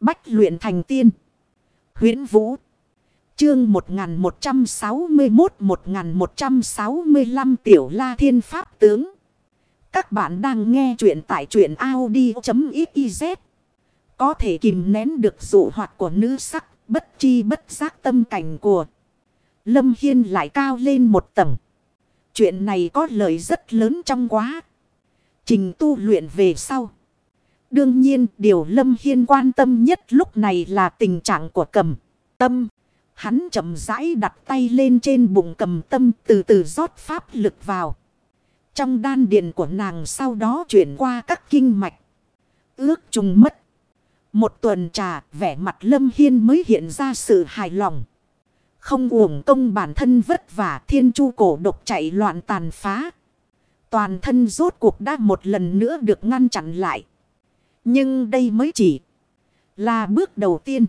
Bách luyện thành tiên. huyễn Vũ. Chương 1161-1165 Tiểu La Thiên Pháp Tướng. Các bạn đang nghe truyện tại truyện Audi.xyz. Có thể kìm nén được dụ hoạt của nữ sắc, bất chi bất giác tâm cảnh của. Lâm Hiên lại cao lên một tầng. Chuyện này có lợi rất lớn trong quá. Trình tu luyện về sau. Đương nhiên, điều Lâm Hiên quan tâm nhất lúc này là tình trạng của cầm tâm. Hắn chậm rãi đặt tay lên trên bụng cầm tâm, từ từ rót pháp lực vào. Trong đan điện của nàng sau đó chuyển qua các kinh mạch. Ước trùng mất. Một tuần trà, vẻ mặt Lâm Hiên mới hiện ra sự hài lòng. Không uổng công bản thân vất vả, thiên chu cổ độc chạy loạn tàn phá. Toàn thân rốt cuộc đã một lần nữa được ngăn chặn lại. Nhưng đây mới chỉ là bước đầu tiên.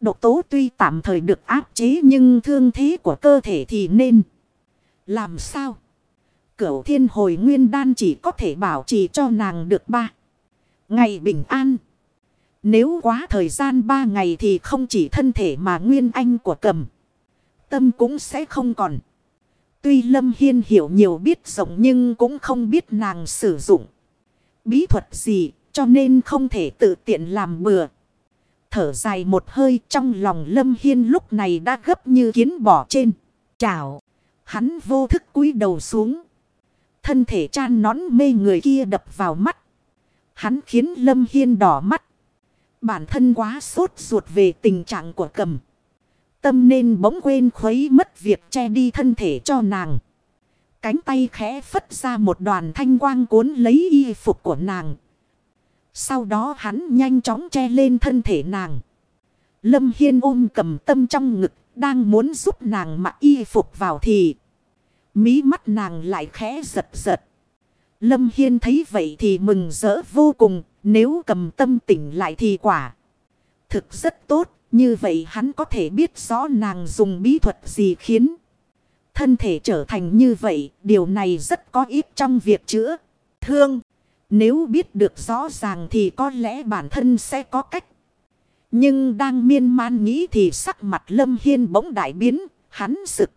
Độc tố tuy tạm thời được áp chế nhưng thương thế của cơ thể thì nên làm sao? Cửu thiên hồi nguyên đan chỉ có thể bảo trì cho nàng được ba ngày bình an. Nếu quá thời gian ba ngày thì không chỉ thân thể mà nguyên anh của cầm. Tâm cũng sẽ không còn. Tuy Lâm Hiên hiểu nhiều biết rộng nhưng cũng không biết nàng sử dụng. Bí thuật gì cho nên không thể tự tiện làm bừa. Thở dài một hơi trong lòng Lâm Hiên lúc này đã gấp như kiến bỏ trên. Chào. Hắn vô thức cúi đầu xuống. Thân thể chan nón mê người kia đập vào mắt. Hắn khiến Lâm Hiên đỏ mắt. Bản thân quá sốt ruột về tình trạng của cầm. Tâm nên bỗng quên khuấy mất việc che đi thân thể cho nàng. Cánh tay khẽ phất ra một đoàn thanh quang cuốn lấy y phục của nàng. Sau đó hắn nhanh chóng che lên thân thể nàng. Lâm Hiên ôm cầm tâm trong ngực, đang muốn giúp nàng mặc y phục vào thì. Mí mắt nàng lại khẽ giật giật. Lâm Hiên thấy vậy thì mừng rỡ vô cùng, nếu cầm tâm tỉnh lại thì quả. Thực rất tốt, như vậy hắn có thể biết rõ nàng dùng bí thuật gì khiến. Thân thể trở thành như vậy, điều này rất có ít trong việc chữa. Thương, nếu biết được rõ ràng thì có lẽ bản thân sẽ có cách. Nhưng đang miên man nghĩ thì sắc mặt Lâm Hiên bỗng đại biến, hắn sực.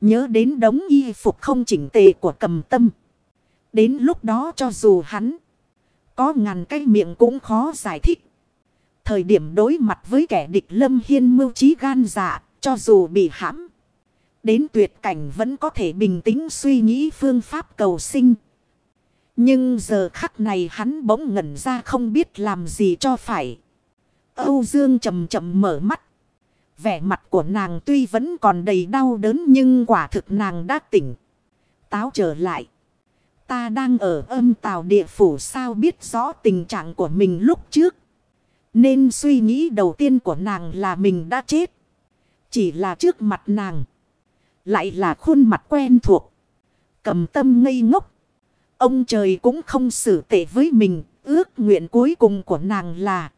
Nhớ đến đống y phục không chỉnh tề của cầm tâm. Đến lúc đó cho dù hắn có ngàn cái miệng cũng khó giải thích. Thời điểm đối mặt với kẻ địch Lâm Hiên mưu trí gan dạ, cho dù bị hãm. Đến tuyệt cảnh vẫn có thể bình tĩnh suy nghĩ phương pháp cầu sinh. Nhưng giờ khắc này hắn bỗng ngẩn ra không biết làm gì cho phải. Âu Dương chậm chậm mở mắt. Vẻ mặt của nàng tuy vẫn còn đầy đau đớn nhưng quả thực nàng đã tỉnh. Táo trở lại. Ta đang ở âm tàu địa phủ sao biết rõ tình trạng của mình lúc trước. Nên suy nghĩ đầu tiên của nàng là mình đã chết. Chỉ là trước mặt nàng. Lại là khuôn mặt quen thuộc. Cầm tâm ngây ngốc. Ông trời cũng không xử tệ với mình. Ước nguyện cuối cùng của nàng là.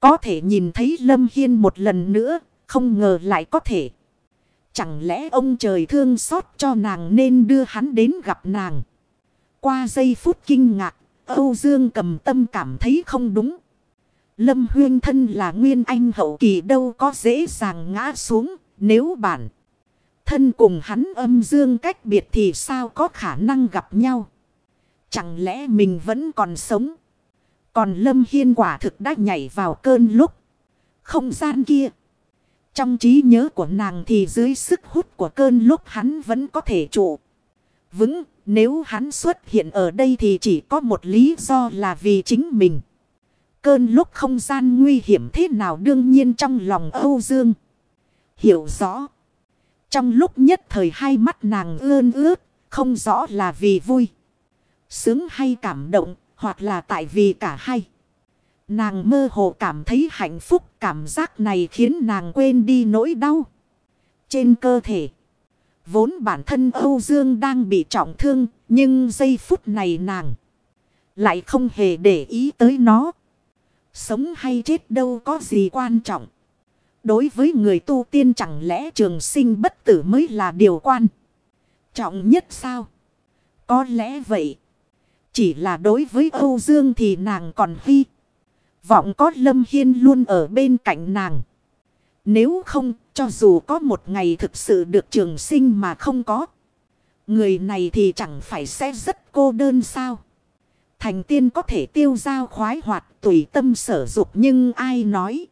Có thể nhìn thấy Lâm Hiên một lần nữa. Không ngờ lại có thể. Chẳng lẽ ông trời thương xót cho nàng nên đưa hắn đến gặp nàng. Qua giây phút kinh ngạc. Âu Dương cầm tâm cảm thấy không đúng. Lâm Huyên thân là nguyên anh hậu kỳ đâu có dễ dàng ngã xuống. Nếu bản thân cùng hắn âm dương cách biệt thì sao có khả năng gặp nhau. Chẳng lẽ mình vẫn còn sống. Còn Lâm Hiên quả thực đã nhảy vào cơn lúc. Không gian kia. Trong trí nhớ của nàng thì dưới sức hút của cơn lúc hắn vẫn có thể trụ. Vững nếu hắn xuất hiện ở đây thì chỉ có một lý do là vì chính mình. Cơn lúc không gian nguy hiểm thế nào đương nhiên trong lòng Âu Dương. Hiểu rõ. Trong lúc nhất thời hai mắt nàng ươn ướt, không rõ là vì vui. Sướng hay cảm động, hoặc là tại vì cả hai. Nàng mơ hồ cảm thấy hạnh phúc, cảm giác này khiến nàng quên đi nỗi đau. Trên cơ thể, vốn bản thân Âu Dương đang bị trọng thương, nhưng giây phút này nàng lại không hề để ý tới nó. Sống hay chết đâu có gì quan trọng. Đối với người tu tiên chẳng lẽ trường sinh bất tử mới là điều quan trọng nhất sao? Có lẽ vậy. Chỉ là đối với Âu Dương thì nàng còn hy. Vọng có Lâm Hiên luôn ở bên cạnh nàng. Nếu không, cho dù có một ngày thực sự được trường sinh mà không có. Người này thì chẳng phải sẽ rất cô đơn sao. Thành tiên có thể tiêu giao khoái hoạt tùy tâm sở dục nhưng ai nói.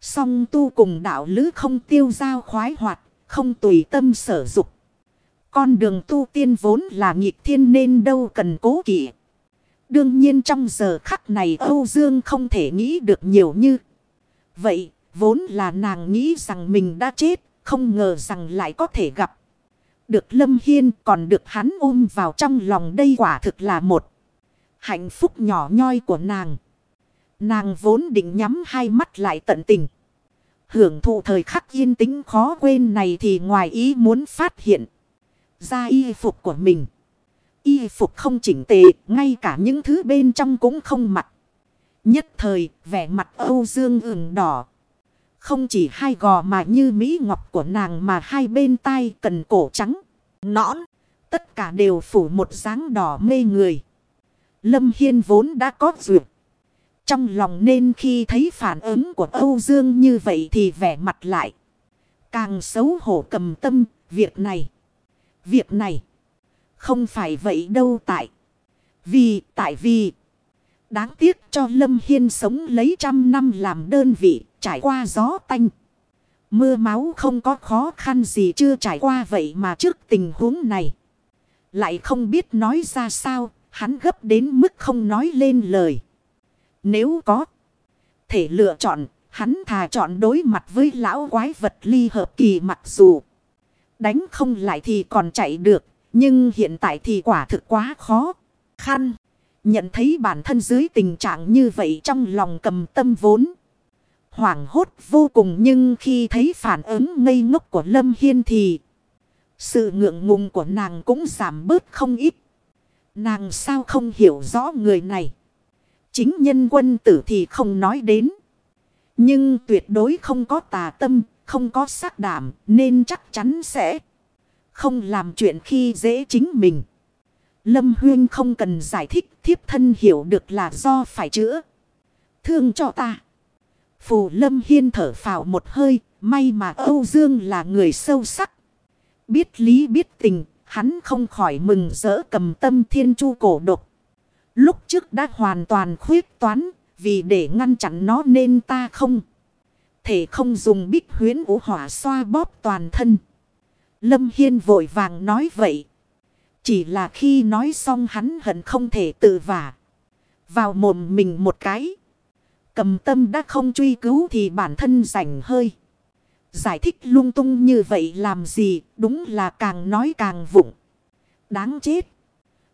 Song tu cùng đạo lứ không tiêu giao khoái hoạt, không tùy tâm sở dục. Con đường tu tiên vốn là nghịch thiên nên đâu cần cố kỵ. Đương nhiên trong giờ khắc này Âu Dương không thể nghĩ được nhiều như. Vậy, vốn là nàng nghĩ rằng mình đã chết, không ngờ rằng lại có thể gặp. Được Lâm Hiên còn được hắn ôm vào trong lòng đây quả thực là một hạnh phúc nhỏ nhoi của nàng. Nàng vốn định nhắm hai mắt lại tận tình. Hưởng thụ thời khắc yên tĩnh khó quên này thì ngoài ý muốn phát hiện ra y phục của mình. Y phục không chỉnh tề, ngay cả những thứ bên trong cũng không mặc. Nhất thời, vẻ mặt Âu Dương ửng đỏ. Không chỉ hai gò mà như mỹ ngọc của nàng mà hai bên tai cần cổ trắng, nõn. Tất cả đều phủ một dáng đỏ mê người. Lâm Hiên vốn đã có duyệt. Trong lòng nên khi thấy phản ứng của Âu Dương như vậy thì vẻ mặt lại. Càng xấu hổ cầm tâm, việc này. Việc này. Không phải vậy đâu tại. Vì, tại vì. Đáng tiếc cho Lâm Hiên sống lấy trăm năm làm đơn vị, trải qua gió tanh. Mưa máu không có khó khăn gì chưa trải qua vậy mà trước tình huống này. Lại không biết nói ra sao, hắn gấp đến mức không nói lên lời. Nếu có thể lựa chọn, hắn thà chọn đối mặt với lão quái vật ly hợp kỳ mặc dù đánh không lại thì còn chạy được, nhưng hiện tại thì quả thực quá khó khăn. Nhận thấy bản thân dưới tình trạng như vậy trong lòng cầm tâm vốn. Hoảng hốt vô cùng nhưng khi thấy phản ứng ngây ngốc của Lâm Hiên thì sự ngượng ngùng của nàng cũng giảm bớt không ít. Nàng sao không hiểu rõ người này. Chính nhân quân tử thì không nói đến. Nhưng tuyệt đối không có tà tâm, không có sắc đảm nên chắc chắn sẽ không làm chuyện khi dễ chính mình. Lâm Huyên không cần giải thích thiếp thân hiểu được là do phải chữa. Thương cho ta. Phù Lâm Hiên thở phào một hơi, may mà Âu Dương là người sâu sắc. Biết lý biết tình, hắn không khỏi mừng rỡ cầm tâm thiên chu cổ độc. Lúc trước đã hoàn toàn khuyết toán, vì để ngăn chặn nó nên ta không. Thể không dùng bích huyến ủ hỏa xoa bóp toàn thân. Lâm Hiên vội vàng nói vậy. Chỉ là khi nói xong hắn hận không thể tự vả. Vào mồm mình một cái. Cầm tâm đã không truy cứu thì bản thân rảnh hơi. Giải thích lung tung như vậy làm gì, đúng là càng nói càng vụng. Đáng chết.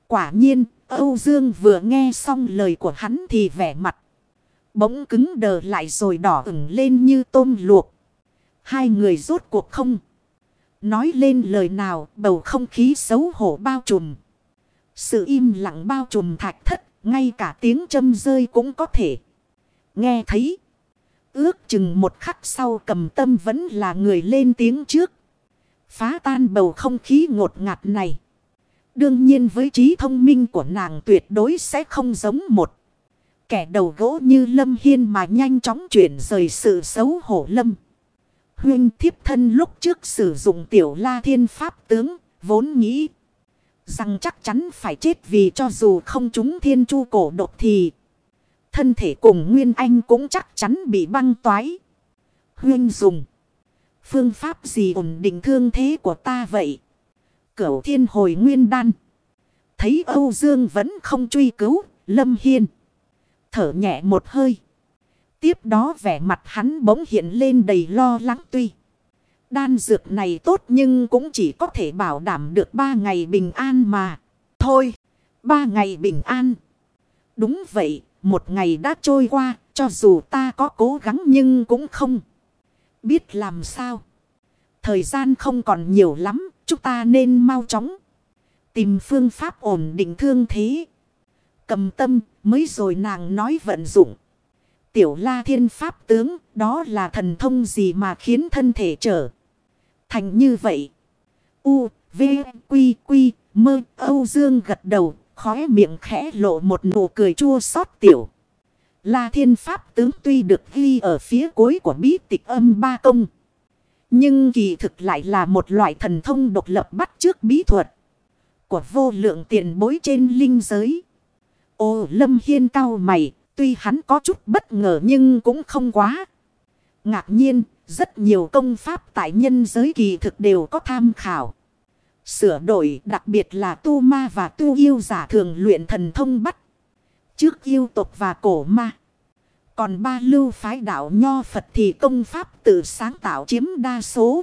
Quả nhiên, Âu Dương vừa nghe xong lời của hắn thì vẻ mặt. Bỗng cứng đờ lại rồi đỏ ửng lên như tôm luộc. Hai người rốt cuộc không. Nói lên lời nào, bầu không khí xấu hổ bao trùm. Sự im lặng bao trùm thạch thất. Ngay cả tiếng châm rơi cũng có thể. Nghe thấy. Ước chừng một khắc sau cầm tâm vẫn là người lên tiếng trước. Phá tan bầu không khí ngột ngạt này. Đương nhiên với trí thông minh của nàng tuyệt đối sẽ không giống một. Kẻ đầu gỗ như Lâm Hiên mà nhanh chóng chuyển rời sự xấu hổ Lâm. Huyên thiếp thân lúc trước sử dụng tiểu la thiên pháp tướng, vốn nghĩ rằng chắc chắn phải chết vì cho dù không chúng thiên chu cổ độc thì thân thể cùng Nguyên Anh cũng chắc chắn bị băng toái. Huyên dùng phương pháp gì ổn định thương thế của ta vậy? Cửu thiên hồi nguyên đan. Thấy Âu Dương vẫn không truy cứu, Lâm Hiên. Thở nhẹ một hơi. Tiếp đó vẻ mặt hắn bỗng hiện lên đầy lo lắng tuy. Đan dược này tốt nhưng cũng chỉ có thể bảo đảm được ba ngày bình an mà. Thôi, ba ngày bình an. Đúng vậy, một ngày đã trôi qua, cho dù ta có cố gắng nhưng cũng không biết làm sao. Thời gian không còn nhiều lắm, chúng ta nên mau chóng tìm phương pháp ổn định thương thế. Cầm tâm mới rồi nàng nói vận dụng. Tiểu la thiên pháp tướng đó là thần thông gì mà khiến thân thể trở thành như vậy. U, V, Quy, Quy, mơ, Âu Dương gật đầu, khóe miệng khẽ lộ một nụ cười chua xót tiểu. La thiên pháp tướng tuy được ghi ở phía cuối của bí tịch âm ba công. Nhưng kỳ thực lại là một loại thần thông độc lập bắt trước bí thuật. Của vô lượng tiền bối trên linh giới. Ô lâm hiên cao mày. Tuy hắn có chút bất ngờ nhưng cũng không quá. Ngạc nhiên, rất nhiều công pháp tại nhân giới kỳ thực đều có tham khảo. Sửa đổi đặc biệt là tu ma và tu yêu giả thường luyện thần thông bắt. Trước yêu tục và cổ ma. Còn ba lưu phái đạo nho Phật thì công pháp tự sáng tạo chiếm đa số.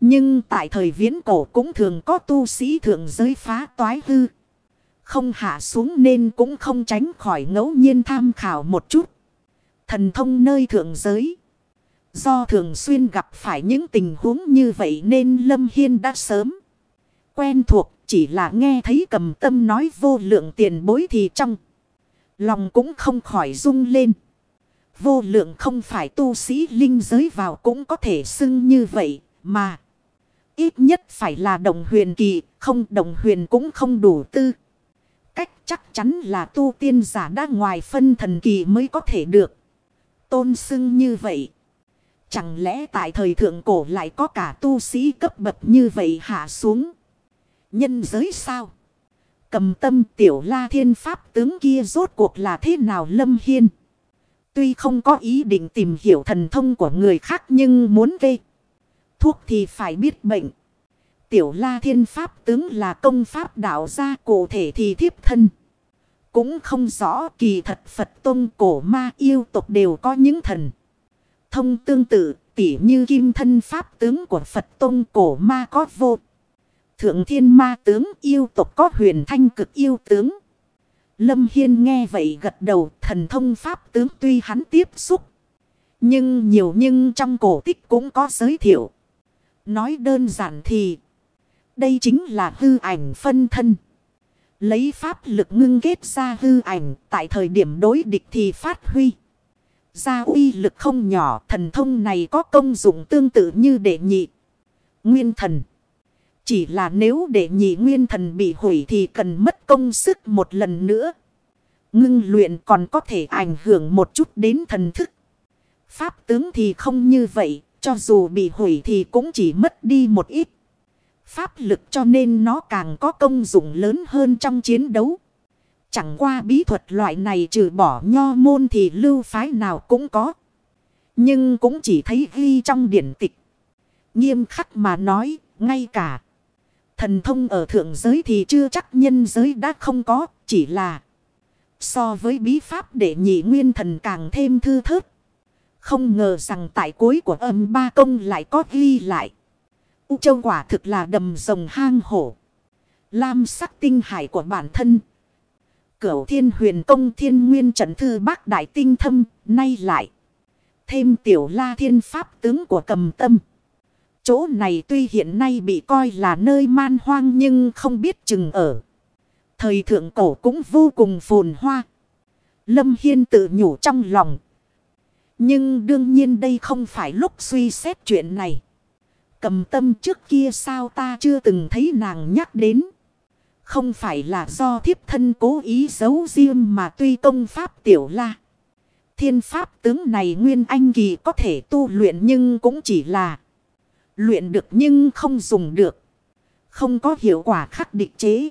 Nhưng tại thời viễn cổ cũng thường có tu sĩ thượng giới phá toái hư. Không hạ xuống nên cũng không tránh khỏi ngẫu nhiên tham khảo một chút. Thần thông nơi thượng giới. Do thường xuyên gặp phải những tình huống như vậy nên Lâm Hiên đã sớm quen thuộc chỉ là nghe thấy cầm tâm nói vô lượng tiền bối thì trong. Lòng cũng không khỏi rung lên. Vô lượng không phải tu sĩ linh giới vào cũng có thể xưng như vậy mà. Ít nhất phải là đồng huyền kỳ, không đồng huyền cũng không đủ tư. Cách chắc chắn là tu tiên giả đã ngoài phân thần kỳ mới có thể được. Tôn xưng như vậy. Chẳng lẽ tại thời thượng cổ lại có cả tu sĩ cấp bậc như vậy hạ xuống? Nhân giới sao? Cầm tâm tiểu la thiên pháp tướng kia rốt cuộc là thế nào lâm hiên? Tuy không có ý định tìm hiểu thần thông của người khác nhưng muốn gây thuốc thì phải biết bệnh. Tiểu la thiên pháp tướng là công pháp đạo gia cụ thể thì thiếp thân. Cũng không rõ kỳ thật Phật Tông cổ ma yêu tục đều có những thần. Thông tương tự, tỉ như kim thân pháp tướng của Phật Tông cổ ma có vô. Thượng thiên ma tướng yêu tục có huyền thanh cực yêu tướng. Lâm Hiên nghe vậy gật đầu, thần thông pháp tướng tuy hắn tiếp xúc. Nhưng nhiều nhưng trong cổ tích cũng có giới thiệu. Nói đơn giản thì. Đây chính là hư ảnh phân thân. Lấy pháp lực ngưng kết ra hư ảnh tại thời điểm đối địch thì phát huy. Ra uy lực không nhỏ thần thông này có công dụng tương tự như đệ nhị. Nguyên thần. Chỉ là nếu đệ nhị nguyên thần bị hủy thì cần mất công sức một lần nữa. Ngưng luyện còn có thể ảnh hưởng một chút đến thần thức. Pháp tướng thì không như vậy, cho dù bị hủy thì cũng chỉ mất đi một ít. Pháp lực cho nên nó càng có công dụng lớn hơn trong chiến đấu. Chẳng qua bí thuật loại này trừ bỏ nho môn thì lưu phái nào cũng có. Nhưng cũng chỉ thấy ghi trong điển tịch. Nghiêm khắc mà nói, ngay cả. Thần thông ở thượng giới thì chưa chắc nhân giới đã không có, chỉ là so với bí pháp để nhị nguyên thần càng thêm thư thớt. Không ngờ rằng tại cuối của âm ba công lại có ghi lại. U châu quả thực là đầm rồng hang hổ. Lam sắc tinh hải của bản thân. Cửu thiên huyền công thiên nguyên trận thư bác đại tinh thâm, nay lại. Thêm tiểu la thiên pháp tướng của cầm tâm. Chỗ này tuy hiện nay bị coi là nơi man hoang nhưng không biết chừng ở. Thời thượng cổ cũng vô cùng phồn hoa. Lâm Hiên tự nhủ trong lòng. Nhưng đương nhiên đây không phải lúc suy xét chuyện này. Cầm tâm trước kia sao ta chưa từng thấy nàng nhắc đến. Không phải là do thiếp thân cố ý giấu riêng mà tuy công pháp tiểu la. Thiên pháp tướng này nguyên anh kỳ có thể tu luyện nhưng cũng chỉ là luyện được nhưng không dùng được. Không có hiệu quả khắc định chế.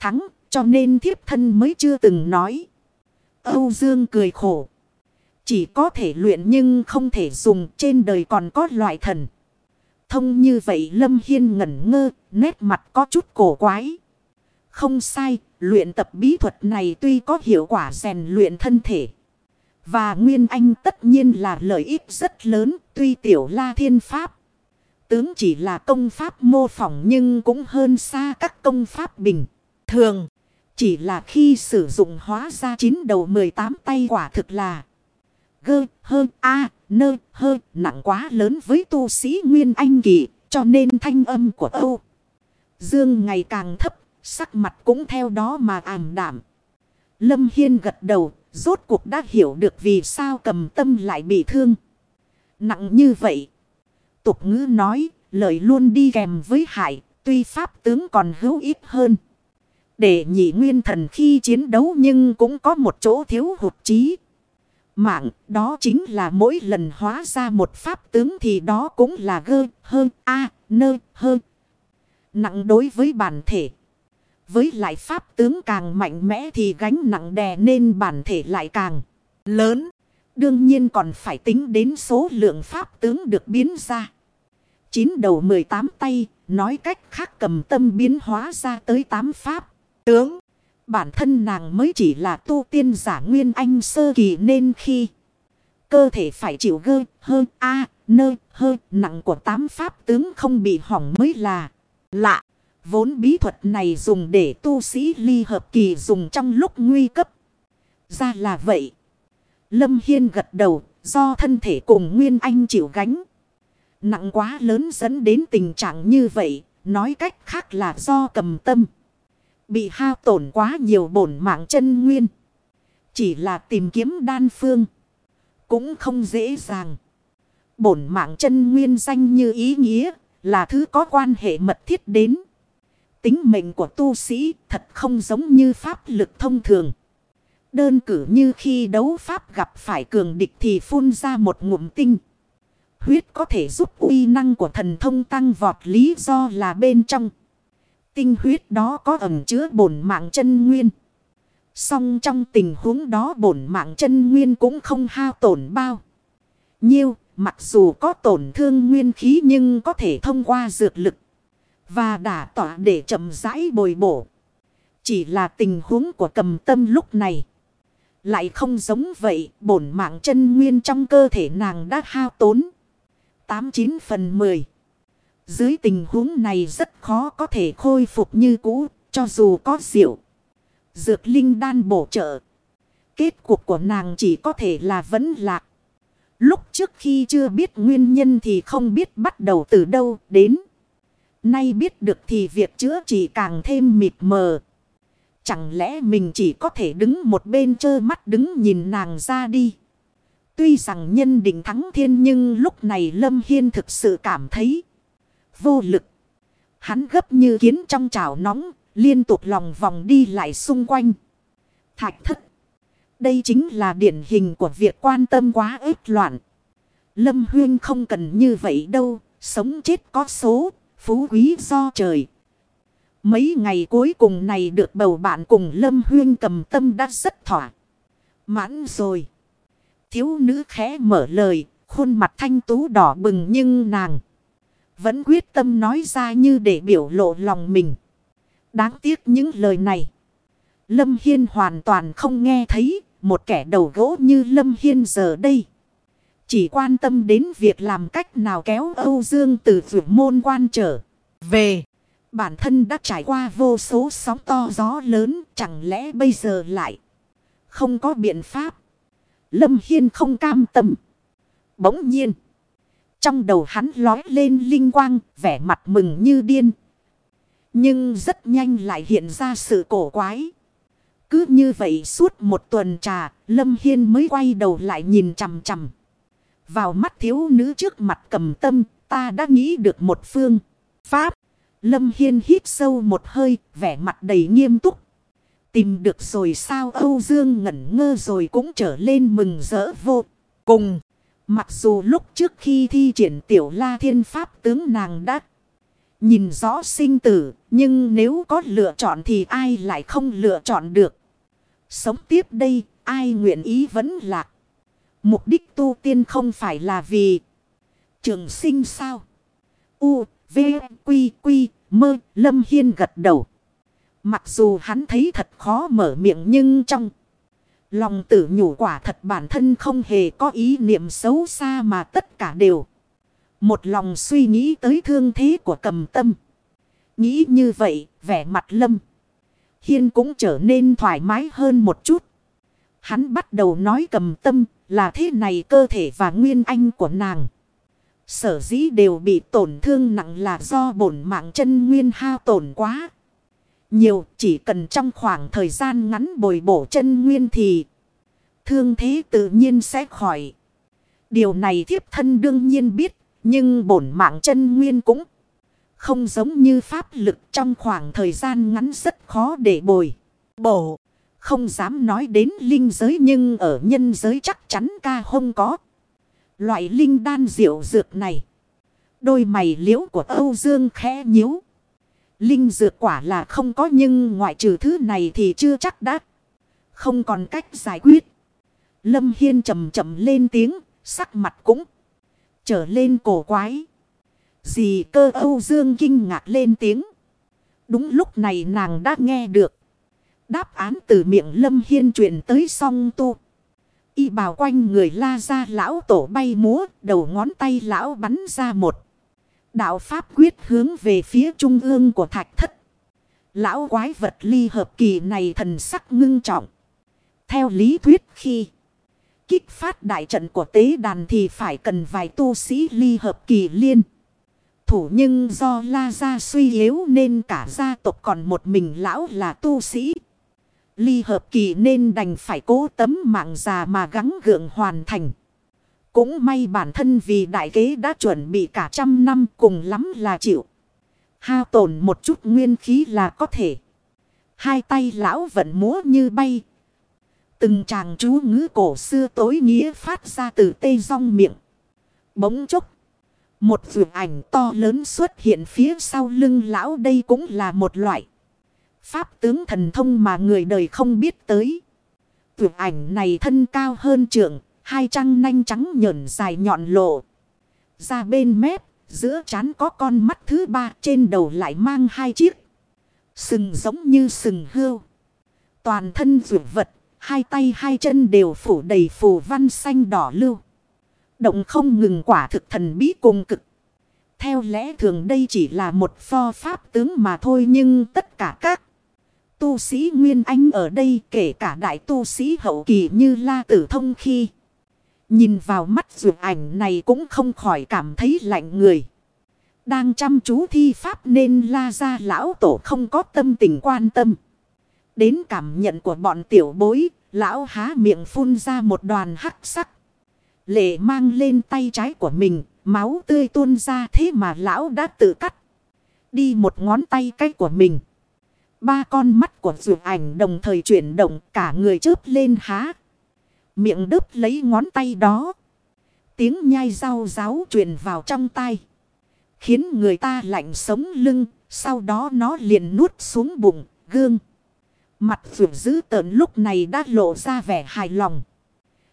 Thắng, cho nên thiếp thân mới chưa từng nói. Âu Dương cười khổ. Chỉ có thể luyện nhưng không thể dùng, trên đời còn có loại thần. Thông như vậy Lâm Hiên ngẩn ngơ, nét mặt có chút cổ quái. Không sai, luyện tập bí thuật này tuy có hiệu quả rèn luyện thân thể. Và Nguyên Anh tất nhiên là lợi ích rất lớn, tuy tiểu la thiên pháp. Tướng chỉ là công pháp mô phỏng nhưng cũng hơn xa các công pháp bình thường. Chỉ là khi sử dụng hóa ra chín đầu 18 tay quả thực là gơ, hơn a, nơ, hơ, nặng quá lớn với tu sĩ Nguyên Anh Kỳ, cho nên thanh âm của Âu. Dương ngày càng thấp, sắc mặt cũng theo đó mà ảm đảm. Lâm Hiên gật đầu, rốt cuộc đã hiểu được vì sao cầm tâm lại bị thương. Nặng như vậy. Tục ngữ nói, lời luôn đi kèm với hại, tuy pháp tướng còn hữu ích hơn. Để nhị nguyên thần khi chiến đấu nhưng cũng có một chỗ thiếu hụt trí mạng, đó chính là mỗi lần hóa ra một pháp tướng thì đó cũng là gơ, hơn, a, nơ, hơn. Nặng đối với bản thể. Với lại pháp tướng càng mạnh mẽ thì gánh nặng đè nên bản thể lại càng lớn. Đương nhiên còn phải tính đến số lượng pháp tướng được biến ra. Chín đầu 18 tay, nói cách khác cầm tâm biến hóa ra tới 8 pháp. Tướng, bản thân nàng mới chỉ là tu tiên giả nguyên anh sơ kỳ nên khi cơ thể phải chịu gơ, hơn, a, nơ, hơi nặng của tám pháp tướng không bị hỏng mới là lạ. Vốn bí thuật này dùng để tu sĩ ly hợp kỳ dùng trong lúc nguy cấp. Ra là vậy. Lâm Hiên gật đầu, do thân thể cùng Nguyên Anh chịu gánh. Nặng quá lớn dẫn đến tình trạng như vậy, nói cách khác là do cầm tâm. Bị hao tổn quá nhiều bổn mạng chân nguyên. Chỉ là tìm kiếm đan phương. Cũng không dễ dàng. Bổn mạng chân nguyên danh như ý nghĩa là thứ có quan hệ mật thiết đến. Tính mệnh của tu sĩ thật không giống như pháp lực thông thường. Đơn cử như khi đấu pháp gặp phải cường địch thì phun ra một ngụm tinh. Huyết có thể giúp uy năng của thần thông tăng vọt lý do là bên trong. Tinh huyết đó có ẩm chứa bổn mạng chân nguyên. Song trong tình huống đó bổn mạng chân nguyên cũng không hao tổn bao. Nhiêu, mặc dù có tổn thương nguyên khí nhưng có thể thông qua dược lực. Và đả tỏa để chậm rãi bồi bổ. Chỉ là tình huống của cầm tâm lúc này. Lại không giống vậy, bổn mạng chân nguyên trong cơ thể nàng đã hao tốn. 89 phần 10. Dưới tình huống này rất khó có thể khôi phục như cũ, cho dù có rượu. Dược linh đan bổ trợ. Kết cục của nàng chỉ có thể là vẫn lạc. Lúc trước khi chưa biết nguyên nhân thì không biết bắt đầu từ đâu đến. Nay biết được thì việc chữa chỉ càng thêm mịt mờ. Chẳng lẽ mình chỉ có thể đứng một bên trơ mắt đứng nhìn nàng ra đi. Tuy rằng nhân định thắng thiên nhưng lúc này Lâm Hiên thực sự cảm thấy vô lực. Hắn gấp như kiến trong chảo nóng, liên tục lòng vòng đi lại xung quanh. Thạch thất. Đây chính là điển hình của việc quan tâm quá ếp loạn. Lâm Huyên không cần như vậy đâu, sống chết có số, phú quý do trời. Mấy ngày cuối cùng này được bầu bạn cùng Lâm Huyên cầm tâm đã rất thỏa. Mãn rồi. Thiếu nữ khẽ mở lời, khuôn mặt thanh tú đỏ bừng nhưng nàng vẫn quyết tâm nói ra như để biểu lộ lòng mình. Đáng tiếc những lời này. Lâm Hiên hoàn toàn không nghe thấy, một kẻ đầu gỗ như Lâm Hiên giờ đây. Chỉ quan tâm đến việc làm cách nào kéo Âu Dương từ vượt môn quan trở về. Bản thân đã trải qua vô số sóng to gió lớn, chẳng lẽ bây giờ lại không có biện pháp. Lâm Hiên không cam tâm. Bỗng nhiên. Trong đầu hắn lói lên linh quang, vẻ mặt mừng như điên. Nhưng rất nhanh lại hiện ra sự cổ quái. Cứ như vậy suốt một tuần trà, Lâm Hiên mới quay đầu lại nhìn chằm chằm. Vào mắt thiếu nữ trước mặt cầm tâm, ta đã nghĩ được một phương. Pháp. Lâm Hiên hít sâu một hơi, vẻ mặt đầy nghiêm túc. Tìm được rồi sao Âu Dương ngẩn ngơ rồi cũng trở lên mừng rỡ vô cùng. Mặc dù lúc trước khi thi triển tiểu la thiên pháp tướng nàng đã nhìn rõ sinh tử, nhưng nếu có lựa chọn thì ai lại không lựa chọn được. Sống tiếp đây, ai nguyện ý vẫn lạc. Mục đích tu tiên không phải là vì trường sinh sao. U, V, Quy, Quy, Mơ, Lâm Hiên gật đầu. Mặc dù hắn thấy thật khó mở miệng nhưng trong Lòng tử nhủ quả thật bản thân không hề có ý niệm xấu xa mà tất cả đều. Một lòng suy nghĩ tới thương thế của cầm tâm. Nghĩ như vậy, vẻ mặt lâm. Hiên cũng trở nên thoải mái hơn một chút. Hắn bắt đầu nói cầm tâm là thế này cơ thể và nguyên anh của nàng. Sở dĩ đều bị tổn thương nặng là do bổn mạng chân nguyên hao tổn quá nhiều chỉ cần trong khoảng thời gian ngắn bồi bổ chân nguyên thì thương thế tự nhiên sẽ khỏi. Điều này thiếp thân đương nhiên biết, nhưng bổn mạng chân nguyên cũng không giống như pháp lực trong khoảng thời gian ngắn rất khó để bồi. Bổ, Không dám nói đến linh giới nhưng ở nhân giới chắc chắn ca không có. Loại linh đan diệu dược này. Đôi mày liễu của Âu Dương khẽ nhíu. Linh dược quả là không có nhưng ngoại trừ thứ này thì chưa chắc đã. Không còn cách giải quyết. Lâm Hiên chậm chậm lên tiếng, sắc mặt cũng trở lên cổ quái. Dì cơ Âu Dương kinh ngạc lên tiếng. Đúng lúc này nàng đã nghe được. Đáp án từ miệng Lâm Hiên truyền tới song tu. Y bào quanh người la ra lão tổ bay múa, đầu ngón tay lão bắn ra một. Đạo Pháp quyết hướng về phía trung ương của thạch thất. Lão quái vật ly hợp kỳ này thần sắc ngưng trọng. Theo lý thuyết khi kích phát đại trận của tế đàn thì phải cần vài tu sĩ ly hợp kỳ liên. Thủ nhưng do la gia suy yếu nên cả gia tộc còn một mình lão là tu sĩ. Ly hợp kỳ nên đành phải cố tấm mạng già mà gắng gượng hoàn thành. Cũng may bản thân vì đại kế đã chuẩn bị cả trăm năm cùng lắm là chịu. Hao tổn một chút nguyên khí là có thể. Hai tay lão vẫn múa như bay. Từng chàng chú ngữ cổ xưa tối nghĩa phát ra từ tê rong miệng. Bỗng chốc. Một vườn ảnh to lớn xuất hiện phía sau lưng lão đây cũng là một loại. Pháp tướng thần thông mà người đời không biết tới. Vườn ảnh này thân cao hơn trượng, hai trăng nanh trắng nhợn dài nhọn lộ. Ra bên mép, giữa trán có con mắt thứ ba trên đầu lại mang hai chiếc. Sừng giống như sừng hươu. Toàn thân rượu vật, hai tay hai chân đều phủ đầy phù văn xanh đỏ lưu. Động không ngừng quả thực thần bí cùng cực. Theo lẽ thường đây chỉ là một pho pháp tướng mà thôi nhưng tất cả các tu sĩ Nguyên Anh ở đây kể cả đại tu sĩ hậu kỳ như La Tử Thông khi nhìn vào mắt dụ ảnh này cũng không khỏi cảm thấy lạnh người. Đang chăm chú thi pháp nên La ra lão tổ không có tâm tình quan tâm. Đến cảm nhận của bọn tiểu bối, lão há miệng phun ra một đoàn hắc sắc. Lệ mang lên tay trái của mình, máu tươi tuôn ra thế mà lão đã tự cắt. Đi một ngón tay cái của mình. Ba con mắt của dụ ảnh đồng thời chuyển động cả người chớp lên há. Miệng đớp lấy ngón tay đó. Tiếng nhai rau ráo truyền vào trong tay. Khiến người ta lạnh sống lưng. Sau đó nó liền nuốt xuống bụng, gương. Mặt phượng dữ tợn lúc này đã lộ ra vẻ hài lòng.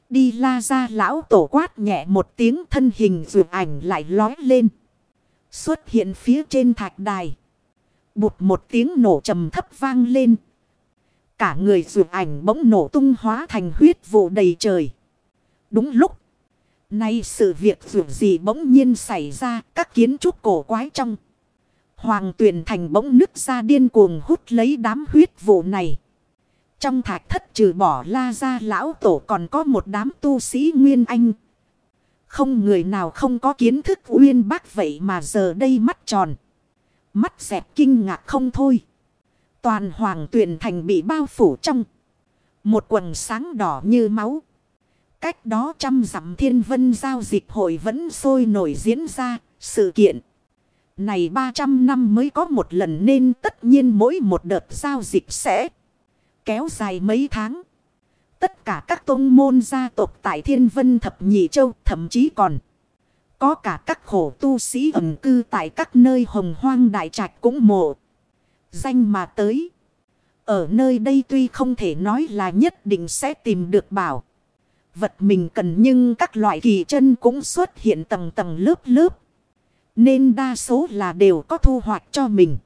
Đi la ra lão tổ quát nhẹ một tiếng thân hình vượt ảnh lại lói lên. Xuất hiện phía trên thạch đài. Bụt một tiếng nổ trầm thấp vang lên. Cả người dù ảnh bỗng nổ tung hóa thành huyết vụ đầy trời. Đúng lúc. Nay sự việc dù gì bỗng nhiên xảy ra, các kiến trúc cổ quái trong. Hoàng tuyển thành bỗng nứt ra điên cuồng hút lấy đám huyết vụ này. Trong thạch thất trừ bỏ la ra lão tổ còn có một đám tu sĩ nguyên anh. Không người nào không có kiến thức uyên bác vậy mà giờ đây mắt tròn. Mắt dẹp kinh ngạc không thôi. Toàn hoàng tuyển thành bị bao phủ trong. Một quần sáng đỏ như máu. Cách đó trăm dặm thiên vân giao dịch hội vẫn sôi nổi diễn ra, sự kiện. Này 300 năm mới có một lần nên tất nhiên mỗi một đợt giao dịch sẽ kéo dài mấy tháng. Tất cả các tôn môn gia tộc tại Thiên Vân Thập Nhị Châu, thậm chí còn có cả các khổ tu sĩ ẩn cư tại các nơi hồng hoang đại trạch cũng mộ. Danh mà tới. Ở nơi đây tuy không thể nói là nhất định sẽ tìm được bảo. Vật mình cần nhưng các loại kỳ chân cũng xuất hiện tầng tầng lớp lớp. Nên đa số là đều có thu hoạch cho mình.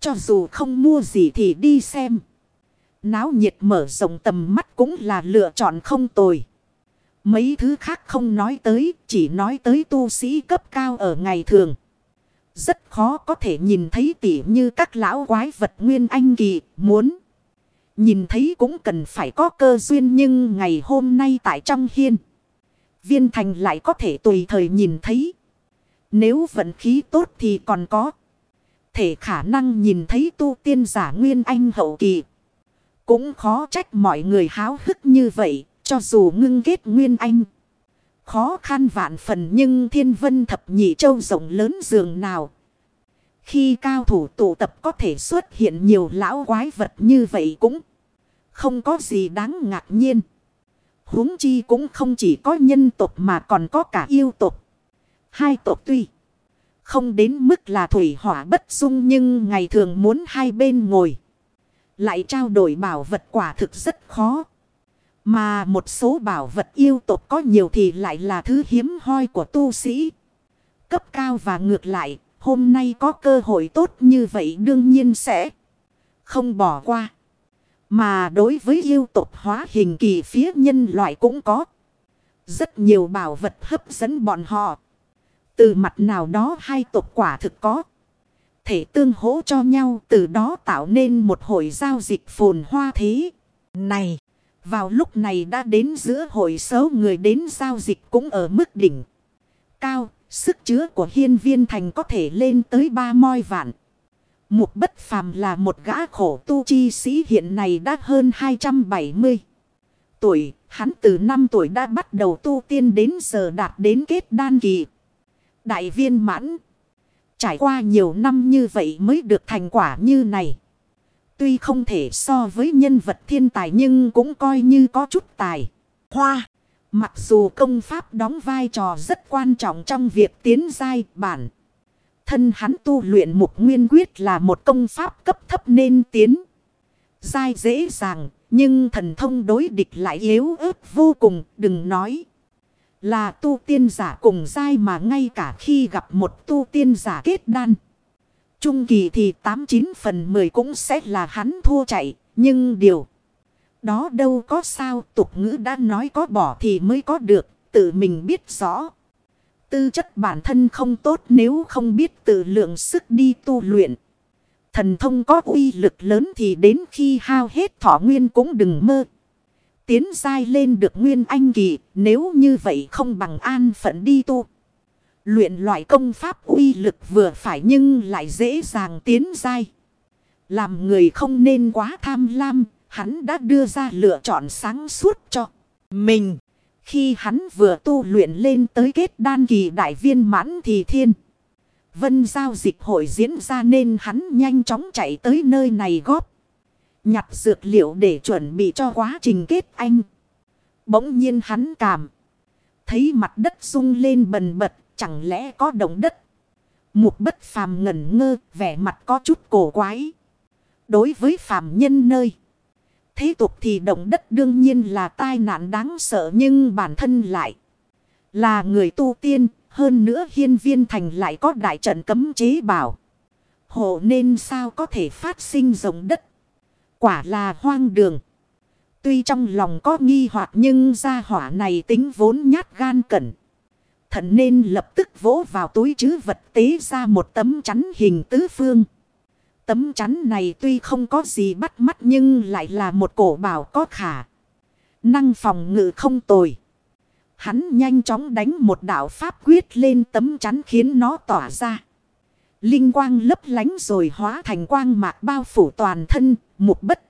Cho dù không mua gì thì đi xem. Náo nhiệt mở rộng tầm mắt cũng là lựa chọn không tồi. Mấy thứ khác không nói tới, chỉ nói tới tu sĩ cấp cao ở ngày thường. Rất khó có thể nhìn thấy tỉ như các lão quái vật nguyên anh kỳ, muốn. Nhìn thấy cũng cần phải có cơ duyên nhưng ngày hôm nay tại trong hiên. Viên thành lại có thể tùy thời nhìn thấy. Nếu vận khí tốt thì còn có. Thể khả năng nhìn thấy tu tiên giả nguyên anh hậu kỳ. Cũng khó trách mọi người háo hức như vậy, cho dù ngưng kết nguyên anh. Khó khăn vạn phần nhưng thiên vân thập nhị châu rộng lớn dường nào. Khi cao thủ tụ tập có thể xuất hiện nhiều lão quái vật như vậy cũng Không có gì đáng ngạc nhiên. huống chi cũng không chỉ có nhân tộc mà còn có cả yêu tộc. Hai tộc tuy không đến mức là thủy hỏa bất dung nhưng ngày thường muốn hai bên ngồi. Lại trao đổi bảo vật quả thực rất khó. Mà một số bảo vật yêu tộc có nhiều thì lại là thứ hiếm hoi của tu sĩ. Cấp cao và ngược lại, hôm nay có cơ hội tốt như vậy đương nhiên sẽ không bỏ qua. Mà đối với yêu tộc hóa hình kỳ phía nhân loại cũng có. Rất nhiều bảo vật hấp dẫn bọn họ. Từ mặt nào đó hai tộc quả thực có. Thể tương hỗ cho nhau từ đó tạo nên một hội giao dịch phồn hoa thế. Này, vào lúc này đã đến giữa hội số người đến giao dịch cũng ở mức đỉnh. Cao, sức chứa của hiên viên thành có thể lên tới ba môi vạn. Mục bất phàm là một gã khổ tu chi sĩ hiện nay đã hơn 270 tuổi. Hắn từ 5 tuổi đã bắt đầu tu tiên đến giờ đạt đến kết đan kỳ. Đại viên mãn. Trải qua nhiều năm như vậy mới được thành quả như này. Tuy không thể so với nhân vật thiên tài nhưng cũng coi như có chút tài. Hoa. Mặc dù công pháp đóng vai trò rất quan trọng trong việc tiến giai bản. Thân hắn tu luyện mục nguyên quyết là một công pháp cấp thấp nên tiến. Giai dễ dàng, nhưng thần thông đối địch lại yếu ớt vô cùng, đừng nói. Là tu tiên giả cùng giai mà ngay cả khi gặp một tu tiên giả kết đan. Trung kỳ thì 89 phần 10 cũng sẽ là hắn thua chạy, nhưng điều đó đâu có sao tục ngữ đã nói có bỏ thì mới có được, tự mình biết rõ. Tư chất bản thân không tốt nếu không biết tự lượng sức đi tu luyện. Thần thông có uy lực lớn thì đến khi hao hết thọ nguyên cũng đừng mơ. Tiến dai lên được nguyên anh kỳ nếu như vậy không bằng an phận đi tu. Luyện loại công pháp uy lực vừa phải nhưng lại dễ dàng tiến dai. Làm người không nên quá tham lam, hắn đã đưa ra lựa chọn sáng suốt cho mình. Khi hắn vừa tu luyện lên tới kết đan kỳ đại viên mãn thì thiên. Vân giao dịch hội diễn ra nên hắn nhanh chóng chạy tới nơi này góp. Nhặt dược liệu để chuẩn bị cho quá trình kết anh. Bỗng nhiên hắn cảm. Thấy mặt đất rung lên bần bật. Chẳng lẽ có động đất. Mục bất phàm ngẩn ngơ. Vẻ mặt có chút cổ quái. Đối với phàm nhân nơi. Thế tục thì động đất đương nhiên là tai nạn đáng sợ nhưng bản thân lại là người tu tiên. Hơn nữa hiên viên thành lại có đại trận cấm chế bảo. Hộ nên sao có thể phát sinh rồng đất. Quả là hoang đường. Tuy trong lòng có nghi hoặc nhưng gia hỏa này tính vốn nhát gan cẩn. Thận nên lập tức vỗ vào túi chứ vật tế ra một tấm chắn hình tứ phương. Tấm chắn này tuy không có gì bắt mắt nhưng lại là một cổ bảo có khả. Năng phòng ngự không tồi. Hắn nhanh chóng đánh một đạo pháp quyết lên tấm chắn khiến nó tỏa ra. Linh quang lấp lánh rồi hóa thành quang mạc bao phủ toàn thân, mục bất.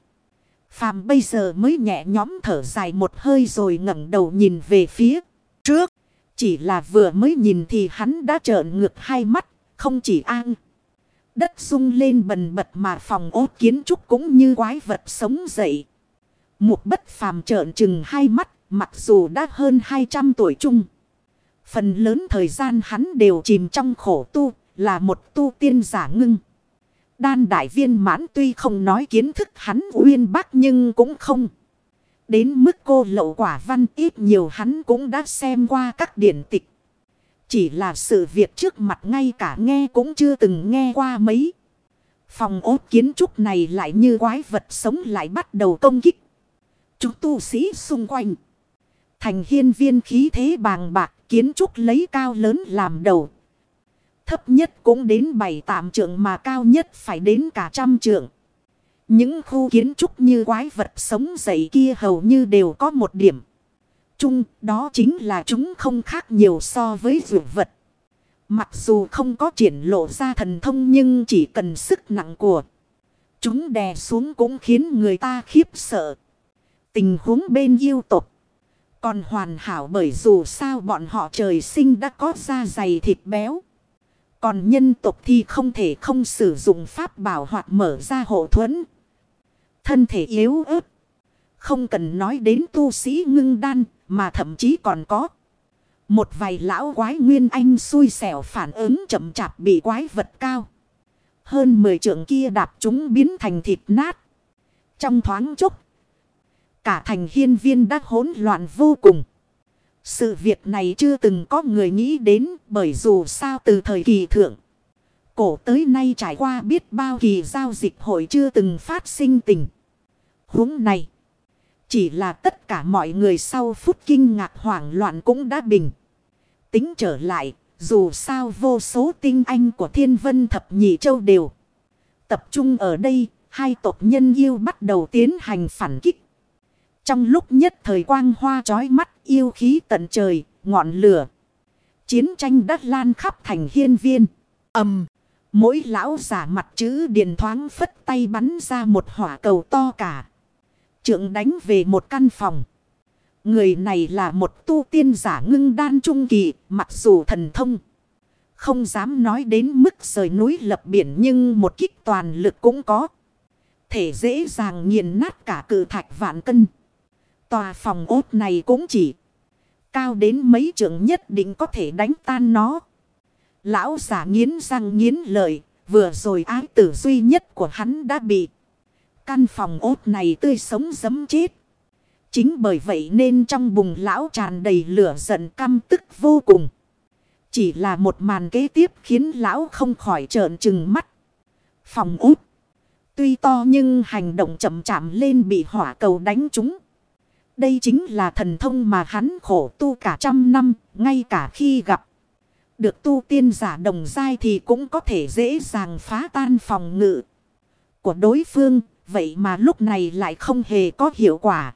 Phàm bây giờ mới nhẹ nhóm thở dài một hơi rồi ngẩng đầu nhìn về phía trước. Chỉ là vừa mới nhìn thì hắn đã trợn ngược hai mắt, không chỉ an. Đất sung lên bần bật mà phòng ốt kiến trúc cũng như quái vật sống dậy. một bất phàm trợn chừng hai mắt, mặc dù đã hơn 200 tuổi trung. Phần lớn thời gian hắn đều chìm trong khổ tu, là một tu tiên giả ngưng. Đan đại viên mãn tuy không nói kiến thức hắn uyên bác nhưng cũng không. Đến mức cô lậu quả văn ít nhiều hắn cũng đã xem qua các điển tịch. Chỉ là sự việc trước mặt ngay cả nghe cũng chưa từng nghe qua mấy. Phòng ốt kiến trúc này lại như quái vật sống lại bắt đầu công kích. Chúng tu sĩ xung quanh. Thành hiên viên khí thế bàng bạc, kiến trúc lấy cao lớn làm đầu. Thấp nhất cũng đến bảy tạm trượng mà cao nhất phải đến cả trăm trượng. Những khu kiến trúc như quái vật sống dậy kia hầu như đều có một điểm. Chung, đó chính là chúng không khác nhiều so với dụ vật. Mặc dù không có triển lộ ra thần thông nhưng chỉ cần sức nặng của chúng đè xuống cũng khiến người ta khiếp sợ. Tình huống bên yêu tộc còn hoàn hảo bởi dù sao bọn họ trời sinh đã có da dày thịt béo. Còn nhân tộc thì không thể không sử dụng pháp bảo hoặc mở ra hộ thuẫn. Thân thể yếu ớt. Không cần nói đến tu sĩ ngưng đan, mà thậm chí còn có. Một vài lão quái nguyên anh xui xẻo phản ứng chậm chạp bị quái vật cao. Hơn 10 trưởng kia đạp chúng biến thành thịt nát. Trong thoáng chốc. Cả thành hiên viên đã hỗn loạn vô cùng. Sự việc này chưa từng có người nghĩ đến, bởi dù sao từ thời kỳ thượng. Cổ tới nay trải qua biết bao kỳ giao dịch hội chưa từng phát sinh tình huống này. Chỉ là tất cả mọi người sau phút kinh ngạc hoảng loạn cũng đã bình. Tính trở lại, dù sao vô số tinh anh của thiên vân thập nhị châu đều. Tập trung ở đây, hai tộc nhân yêu bắt đầu tiến hành phản kích. Trong lúc nhất thời quang hoa trói mắt yêu khí tận trời, ngọn lửa. Chiến tranh đất lan khắp thành hiên viên. ầm Mỗi lão giả mặt chữ điện thoáng phất tay bắn ra một hỏa cầu to cả. Trượng đánh về một căn phòng. Người này là một tu tiên giả ngưng đan trung kỳ, mặc dù thần thông. Không dám nói đến mức rời núi lập biển nhưng một kích toàn lực cũng có. Thể dễ dàng nghiền nát cả cử thạch vạn cân. Tòa phòng ốt này cũng chỉ cao đến mấy trượng nhất định có thể đánh tan nó. Lão giả nghiến răng nghiến lợi, vừa rồi ái tử duy nhất của hắn đã bị. Căn phòng ốt này tươi sống dấm chết. Chính bởi vậy nên trong bùng lão tràn đầy lửa giận căm tức vô cùng. Chỉ là một màn kế tiếp khiến lão không khỏi trợn trừng mắt. Phòng út. Tuy to nhưng hành động chậm chạm lên bị hỏa cầu đánh trúng. Đây chính là thần thông mà hắn khổ tu cả trăm năm, ngay cả khi gặp. Được tu tiên giả đồng dai thì cũng có thể dễ dàng phá tan phòng ngự của đối phương, vậy mà lúc này lại không hề có hiệu quả.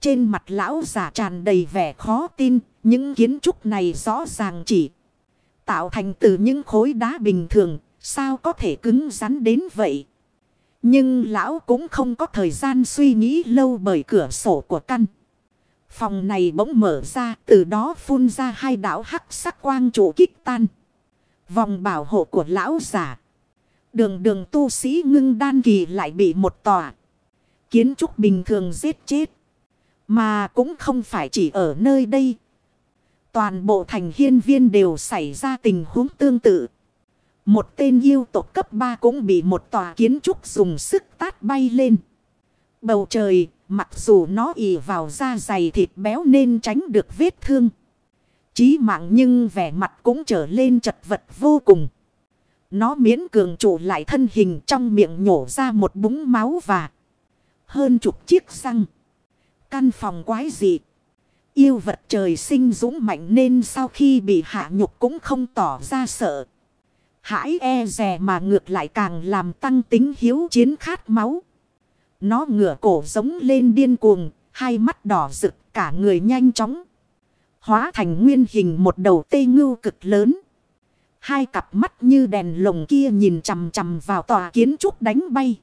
Trên mặt lão giả tràn đầy vẻ khó tin, những kiến trúc này rõ ràng chỉ tạo thành từ những khối đá bình thường, sao có thể cứng rắn đến vậy. Nhưng lão cũng không có thời gian suy nghĩ lâu bởi cửa sổ của căn. Phòng này bỗng mở ra, từ đó phun ra hai đảo hắc sắc quang trụ kích tan. Vòng bảo hộ của lão giả. Đường đường tu sĩ ngưng đan kỳ lại bị một tòa. Kiến trúc bình thường giết chết. Mà cũng không phải chỉ ở nơi đây. Toàn bộ thành hiên viên đều xảy ra tình huống tương tự. Một tên yêu tộc cấp 3 cũng bị một tòa kiến trúc dùng sức tát bay lên. Bầu trời, mặc dù nó ỉ vào da dày thịt béo nên tránh được vết thương. Chí mạng nhưng vẻ mặt cũng trở lên chật vật vô cùng. Nó miễn cường trụ lại thân hình trong miệng nhổ ra một búng máu và hơn chục chiếc răng. Căn phòng quái dị. Yêu vật trời sinh dũng mạnh nên sau khi bị hạ nhục cũng không tỏ ra sợ. Hãi e rè mà ngược lại càng làm tăng tính hiếu chiến khát máu. Nó ngửa cổ giống lên điên cuồng, hai mắt đỏ rực cả người nhanh chóng. Hóa thành nguyên hình một đầu tê ngưu cực lớn. Hai cặp mắt như đèn lồng kia nhìn chằm chằm vào tòa kiến trúc đánh bay.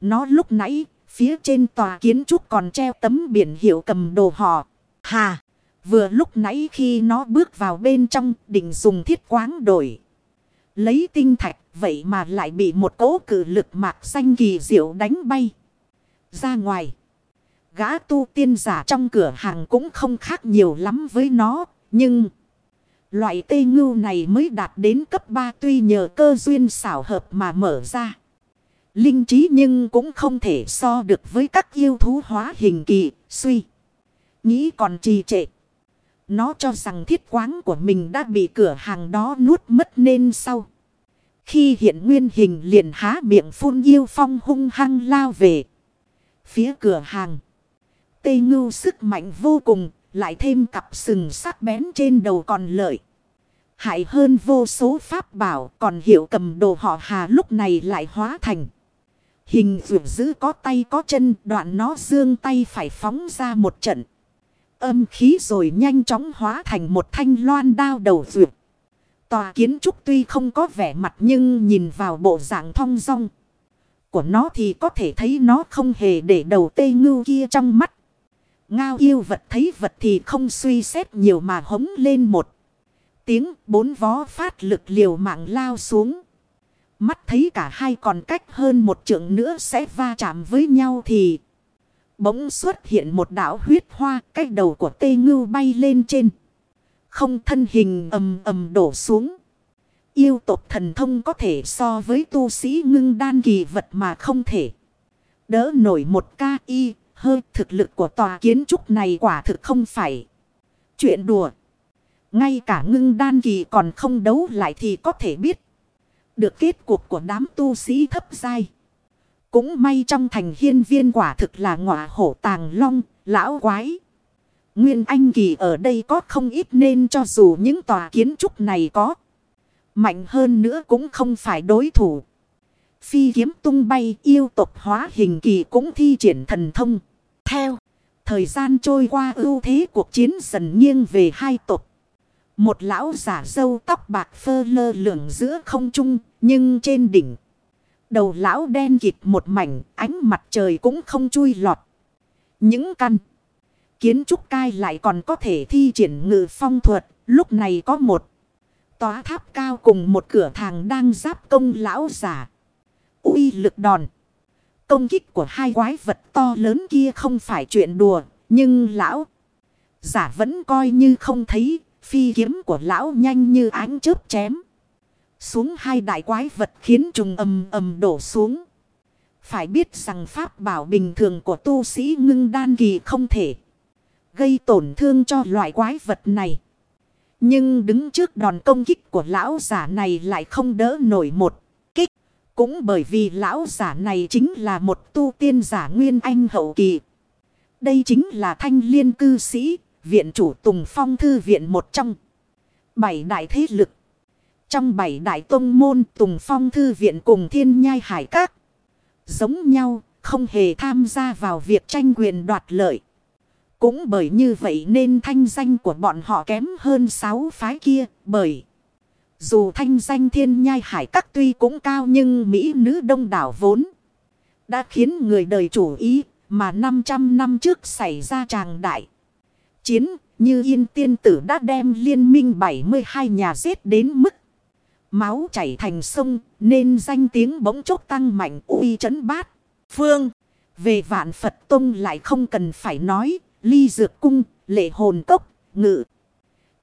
Nó lúc nãy, phía trên tòa kiến trúc còn treo tấm biển hiệu cầm đồ họ. Hà! Vừa lúc nãy khi nó bước vào bên trong định dùng thiết quáng đổi. Lấy tinh thạch vậy mà lại bị một cỗ cử lực mạc xanh kỳ diệu đánh bay. Ra ngoài. Gã tu tiên giả trong cửa hàng cũng không khác nhiều lắm với nó. Nhưng loại tê ngưu này mới đạt đến cấp 3 tuy nhờ cơ duyên xảo hợp mà mở ra. Linh trí nhưng cũng không thể so được với các yêu thú hóa hình kỳ, suy. Nghĩ còn trì trệ. Nó cho rằng thiết quáng của mình đã bị cửa hàng đó nuốt mất nên sau. Khi hiện nguyên hình liền há miệng phun yêu phong hung hăng lao về. Phía cửa hàng. Tây ngưu sức mạnh vô cùng. Lại thêm cặp sừng sắc bén trên đầu còn lợi. Hại hơn vô số pháp bảo. Còn hiệu cầm đồ họ hà lúc này lại hóa thành. Hình vượt giữ có tay có chân. Đoạn nó dương tay phải phóng ra một trận. Âm khí rồi nhanh chóng hóa thành một thanh loan đao đầu vượt. Tòa kiến trúc tuy không có vẻ mặt nhưng nhìn vào bộ dạng thong dong của nó thì có thể thấy nó không hề để đầu tê ngưu kia trong mắt. Ngao yêu vật thấy vật thì không suy xét nhiều mà hống lên một. Tiếng bốn vó phát lực liều mạng lao xuống. Mắt thấy cả hai còn cách hơn một trượng nữa sẽ va chạm với nhau thì... Bỗng xuất hiện một đảo huyết hoa, cái đầu của tê ngưu bay lên trên. Không thân hình ầm ầm đổ xuống. Yêu tộc thần thông có thể so với tu sĩ ngưng đan kỳ vật mà không thể. Đỡ nổi một ca y, hơi thực lực của tòa kiến trúc này quả thực không phải. Chuyện đùa. Ngay cả ngưng đan kỳ còn không đấu lại thì có thể biết. Được kết cuộc của đám tu sĩ thấp dai. Cũng may trong thành hiên viên quả thực là ngọa hổ tàng long, lão quái. Nguyên Anh Kỳ ở đây có không ít nên cho dù những tòa kiến trúc này có mạnh hơn nữa cũng không phải đối thủ. Phi kiếm tung bay yêu tộc hóa hình kỳ cũng thi triển thần thông. Theo, thời gian trôi qua ưu thế cuộc chiến dần nghiêng về hai tộc. Một lão giả dâu tóc bạc phơ lơ lửng giữa không trung, nhưng trên đỉnh. Đầu lão đen kịt một mảnh, ánh mặt trời cũng không chui lọt. Những căn. Kiến trúc cai lại còn có thể thi triển ngự phong thuật, lúc này có một. Tòa tháp cao cùng một cửa thang đang giáp công lão giả uy lực đòn. Công kích của hai quái vật to lớn kia không phải chuyện đùa, nhưng lão giả vẫn coi như không thấy phi kiếm của lão nhanh như ánh chớp chém. Xuống hai đại quái vật khiến trùng ầm ầm đổ xuống. Phải biết rằng pháp bảo bình thường của tu sĩ ngưng đan kỳ không thể gây tổn thương cho loại quái vật này. Nhưng đứng trước đòn công kích của lão giả này lại không đỡ nổi một. Cũng bởi vì lão giả này chính là một tu tiên giả nguyên anh hậu kỳ. Đây chính là thanh liên cư sĩ, viện chủ Tùng Phong Thư Viện một trong bảy đại thế lực. Trong bảy đại tông môn Tùng Phong Thư Viện cùng Thiên Nhai Hải Các. Giống nhau, không hề tham gia vào việc tranh quyền đoạt lợi. Cũng bởi như vậy nên thanh danh của bọn họ kém hơn sáu phái kia. Bởi dù thanh danh thiên nhai hải các tuy cũng cao nhưng Mỹ nữ đông đảo vốn. Đã khiến người đời chủ ý mà 500 năm trước xảy ra tràng đại. Chiến như yên tiên tử đã đem liên minh 72 nhà giết đến mức. Máu chảy thành sông nên danh tiếng bỗng chốc tăng mạnh uy chấn bát. Phương về vạn Phật Tông lại không cần phải nói ly dược cung, lệ hồn cốc, ngự.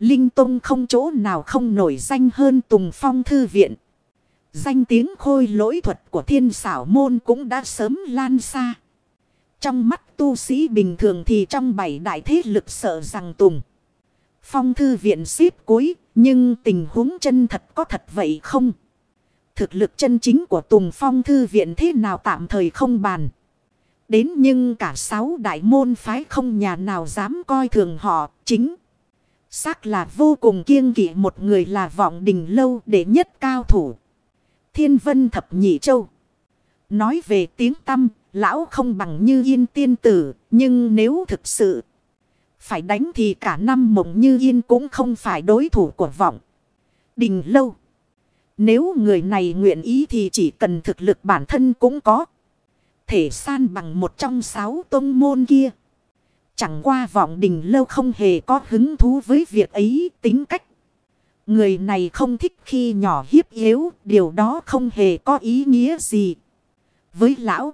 Linh Tông không chỗ nào không nổi danh hơn Tùng Phong Thư Viện. Danh tiếng khôi lỗi thuật của thiên xảo môn cũng đã sớm lan xa. Trong mắt tu sĩ bình thường thì trong bảy đại thế lực sợ rằng Tùng. Phong Thư Viện xếp cuối, nhưng tình huống chân thật có thật vậy không? Thực lực chân chính của Tùng Phong Thư Viện thế nào tạm thời không bàn. Đến nhưng cả sáu đại môn phái không nhà nào dám coi thường họ chính. Xác là vô cùng kiêng kỵ một người là vọng đình lâu để nhất cao thủ. Thiên vân thập nhị châu. Nói về tiếng tâm, lão không bằng như yên tiên tử, nhưng nếu thực sự phải đánh thì cả năm mộng như yên cũng không phải đối thủ của vọng. Đình lâu. Nếu người này nguyện ý thì chỉ cần thực lực bản thân cũng có thể san bằng một trong sáu tông môn kia. Chẳng qua vọng đình lâu không hề có hứng thú với việc ấy tính cách. Người này không thích khi nhỏ hiếp yếu, điều đó không hề có ý nghĩa gì. Với lão,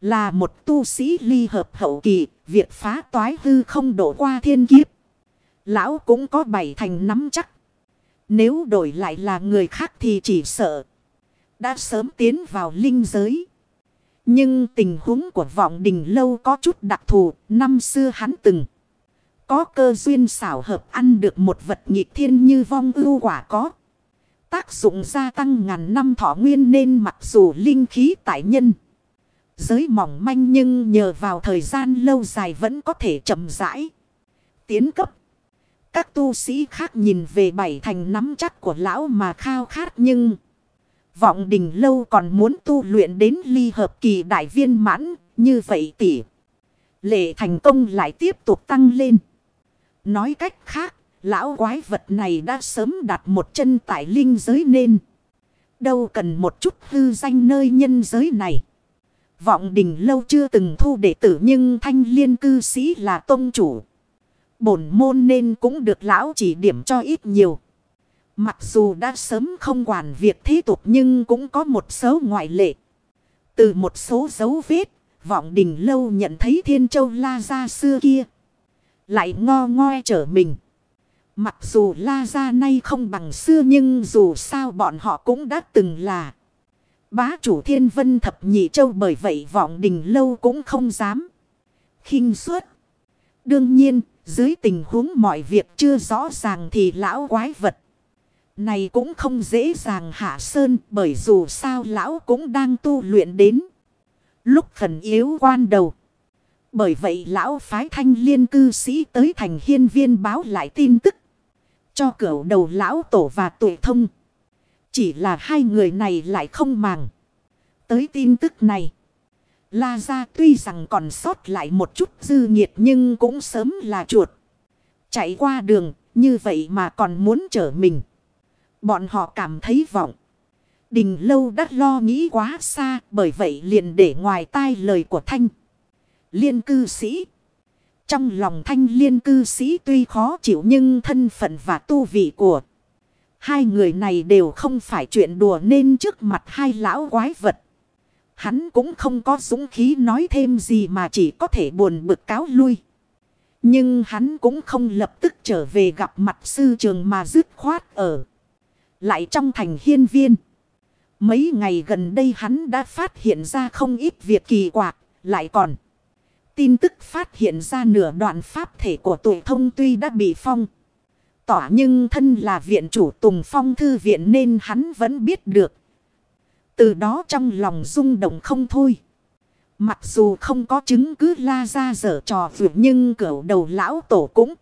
là một tu sĩ ly hợp hậu kỳ, việc phá toái hư không đổ qua thiên kiếp. Lão cũng có bảy thành nắm chắc. Nếu đổi lại là người khác thì chỉ sợ. Đã sớm tiến vào linh giới. Nhưng tình huống của vọng đình lâu có chút đặc thù, năm xưa hắn từng có cơ duyên xảo hợp ăn được một vật nhị thiên như vong ưu quả có. Tác dụng gia tăng ngàn năm thọ nguyên nên mặc dù linh khí tại nhân. Giới mỏng manh nhưng nhờ vào thời gian lâu dài vẫn có thể chậm rãi. Tiến cấp. Các tu sĩ khác nhìn về bảy thành nắm chắc của lão mà khao khát nhưng... Vọng đình lâu còn muốn tu luyện đến ly hợp kỳ đại viên mãn, như vậy tỷ. Lệ thành công lại tiếp tục tăng lên. Nói cách khác, lão quái vật này đã sớm đặt một chân tại linh giới nên. Đâu cần một chút hư danh nơi nhân giới này. Vọng đình lâu chưa từng thu đệ tử nhưng thanh liên cư sĩ là tôn chủ. Bổn môn nên cũng được lão chỉ điểm cho ít nhiều. Mặc dù đã sớm không quản việc thế tục nhưng cũng có một số ngoại lệ. Từ một số dấu vết, vọng đình lâu nhận thấy thiên châu la ra xưa kia. Lại ngo ngoe trở mình. Mặc dù la ra nay không bằng xưa nhưng dù sao bọn họ cũng đã từng là. Bá chủ thiên vân thập nhị châu bởi vậy vọng đình lâu cũng không dám. khinh suốt. Đương nhiên, dưới tình huống mọi việc chưa rõ ràng thì lão quái vật. Này cũng không dễ dàng hạ sơn, bởi dù sao lão cũng đang tu luyện đến. Lúc khẩn yếu quan đầu. Bởi vậy lão phái thanh liên cư sĩ tới thành hiên viên báo lại tin tức. Cho cửu đầu lão tổ và tuổi thông. Chỉ là hai người này lại không màng. Tới tin tức này. La ra tuy rằng còn sót lại một chút dư nhiệt nhưng cũng sớm là chuột. Chạy qua đường, như vậy mà còn muốn trở mình. Bọn họ cảm thấy vọng. Đình lâu đã lo nghĩ quá xa, bởi vậy liền để ngoài tai lời của Thanh. Liên cư sĩ. Trong lòng thanh liên cư sĩ tuy khó chịu nhưng thân phận và tu vị của hai người này đều không phải chuyện đùa nên trước mặt hai lão quái vật. Hắn cũng không có dũng khí nói thêm gì mà chỉ có thể buồn bực cáo lui. Nhưng hắn cũng không lập tức trở về gặp mặt sư trường mà dứt khoát ở. Lại trong thành hiên viên. Mấy ngày gần đây hắn đã phát hiện ra không ít việc kỳ quạc, lại còn. Tin tức phát hiện ra nửa đoạn pháp thể của tụi thông tuy đã bị phong. Tỏa nhưng thân là viện chủ Tùng Phong Thư viện nên hắn vẫn biết được. Từ đó trong lòng rung động không thôi. Mặc dù không có chứng cứ la ra dở trò vượt nhưng cửu đầu lão tổ cũng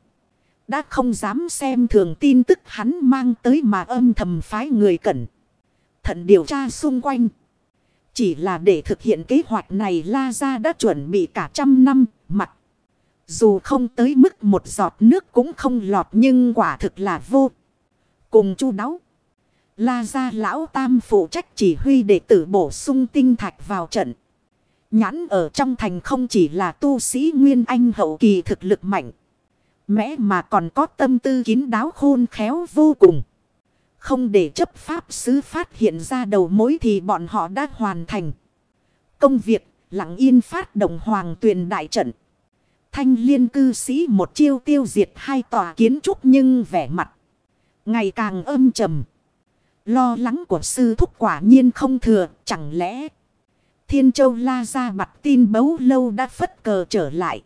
đã không dám xem thường tin tức hắn mang tới mà âm thầm phái người cẩn. Thận điều tra xung quanh. Chỉ là để thực hiện kế hoạch này La Gia đã chuẩn bị cả trăm năm mặt. Dù không tới mức một giọt nước cũng không lọt nhưng quả thực là vô. Cùng chu đáo. La Gia lão tam phụ trách chỉ huy đệ tử bổ sung tinh thạch vào trận. Nhãn ở trong thành không chỉ là tu sĩ Nguyên Anh hậu kỳ thực lực mạnh. Mẽ mà còn có tâm tư kín đáo khôn khéo vô cùng. Không để chấp pháp sứ phát hiện ra đầu mối thì bọn họ đã hoàn thành. Công việc, lặng yên phát động hoàng tuyền đại trận. Thanh liên cư sĩ một chiêu tiêu diệt hai tòa kiến trúc nhưng vẻ mặt. Ngày càng âm trầm. Lo lắng của sư thúc quả nhiên không thừa. Chẳng lẽ Thiên Châu la ra mặt tin bấu lâu đã phất cờ trở lại.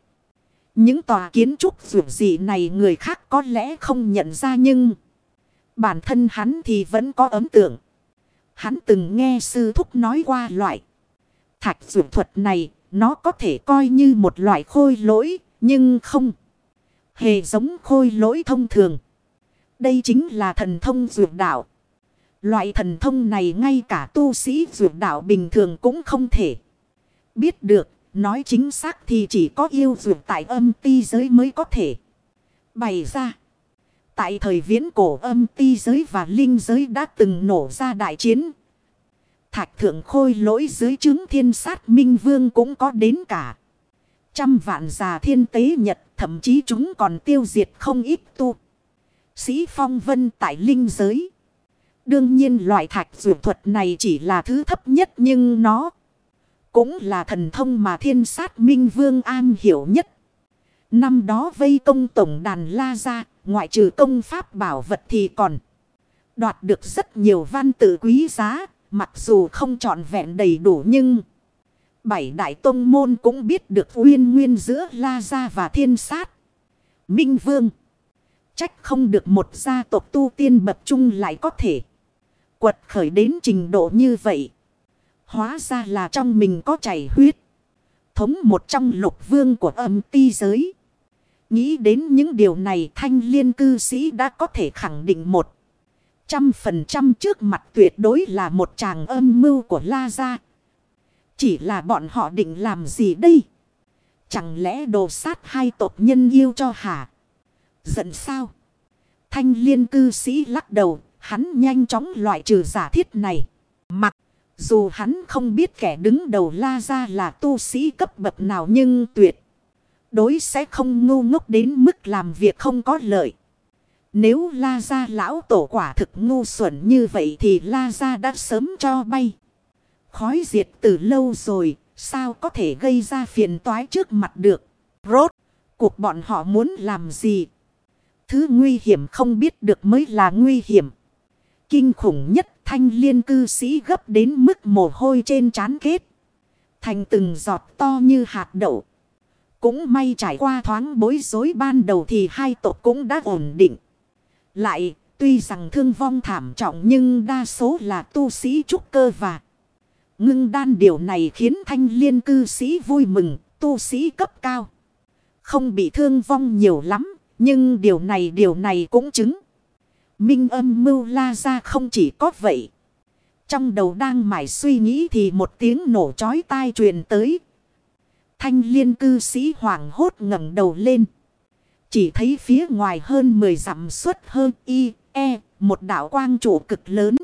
Những tòa kiến trúc dù gì này người khác có lẽ không nhận ra nhưng... Bản thân hắn thì vẫn có ấn tượng. Hắn từng nghe sư thúc nói qua loại. Thạch dù thuật này, nó có thể coi như một loại khôi lỗi, nhưng không. Hề giống khôi lỗi thông thường. Đây chính là thần thông dụ đạo. Loại thần thông này ngay cả tu sĩ dụ đạo bình thường cũng không thể. Biết được, nói chính xác thì chỉ có yêu dược tại âm ti giới mới có thể. Bày ra. Tại thời viễn cổ âm ti giới và linh giới đã từng nổ ra đại chiến. Thạch thượng khôi lỗi dưới chứng thiên sát minh vương cũng có đến cả. Trăm vạn già thiên tế nhật, thậm chí chúng còn tiêu diệt không ít tu. Sĩ phong vân tại linh giới. Đương nhiên loại thạch dược thuật này chỉ là thứ thấp nhất nhưng nó cũng là thần thông mà thiên sát minh vương an hiểu nhất. Năm đó vây công tổng đàn la ra ngoại trừ công pháp bảo vật thì còn đoạt được rất nhiều văn tự quý giá, mặc dù không trọn vẹn đầy đủ nhưng bảy đại tông môn cũng biết được uyên nguyên giữa La Gia và Thiên Sát. Minh Vương Trách không được một gia tộc tu tiên bậc trung lại có thể quật khởi đến trình độ như vậy. Hóa ra là trong mình có chảy huyết. Thống một trong lục vương của âm ti giới. Nghĩ đến những điều này thanh liên cư sĩ đã có thể khẳng định một. Trăm phần trăm trước mặt tuyệt đối là một chàng âm mưu của La Gia. Chỉ là bọn họ định làm gì đây? Chẳng lẽ đồ sát hai tộc nhân yêu cho hả? Giận sao? Thanh liên cư sĩ lắc đầu, hắn nhanh chóng loại trừ giả thiết này. Dù hắn không biết kẻ đứng đầu La Gia là tu sĩ cấp bậc nào nhưng tuyệt đối sẽ không ngu ngốc đến mức làm việc không có lợi. Nếu La Gia lão tổ quả thực ngu xuẩn như vậy thì La Gia đã sớm cho bay. Khói diệt từ lâu rồi, sao có thể gây ra phiền toái trước mặt được. Rốt, cuộc bọn họ muốn làm gì? Thứ nguy hiểm không biết được mới là nguy hiểm. Kinh khủng nhất thanh liên cư sĩ gấp đến mức mồ hôi trên trán kết. Thành từng giọt to như hạt đậu. Cũng may trải qua thoáng bối rối ban đầu thì hai tộc cũng đã ổn định. Lại, tuy rằng thương vong thảm trọng nhưng đa số là tu sĩ trúc cơ và ngưng đan điều này khiến thanh liên cư sĩ vui mừng, tu sĩ cấp cao. Không bị thương vong nhiều lắm, nhưng điều này điều này cũng chứng. Minh âm mưu la ra không chỉ có vậy. Trong đầu đang mải suy nghĩ thì một tiếng nổ chói tai truyền tới. Thanh liên cư sĩ hoảng hốt ngẩng đầu lên. Chỉ thấy phía ngoài hơn 10 dặm suốt hơn y, e, một đảo quang trụ cực lớn.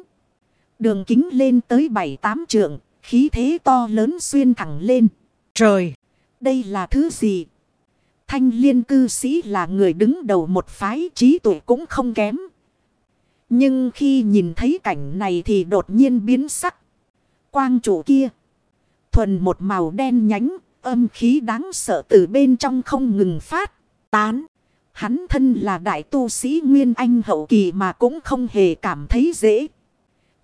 Đường kính lên tới 7-8 trượng, khí thế to lớn xuyên thẳng lên. Trời! Đây là thứ gì? Thanh liên cư sĩ là người đứng đầu một phái trí tuệ cũng không kém. Nhưng khi nhìn thấy cảnh này thì đột nhiên biến sắc. Quang chủ kia. Thuần một màu đen nhánh, âm khí đáng sợ từ bên trong không ngừng phát, tán. Hắn thân là đại tu sĩ Nguyên Anh hậu kỳ mà cũng không hề cảm thấy dễ.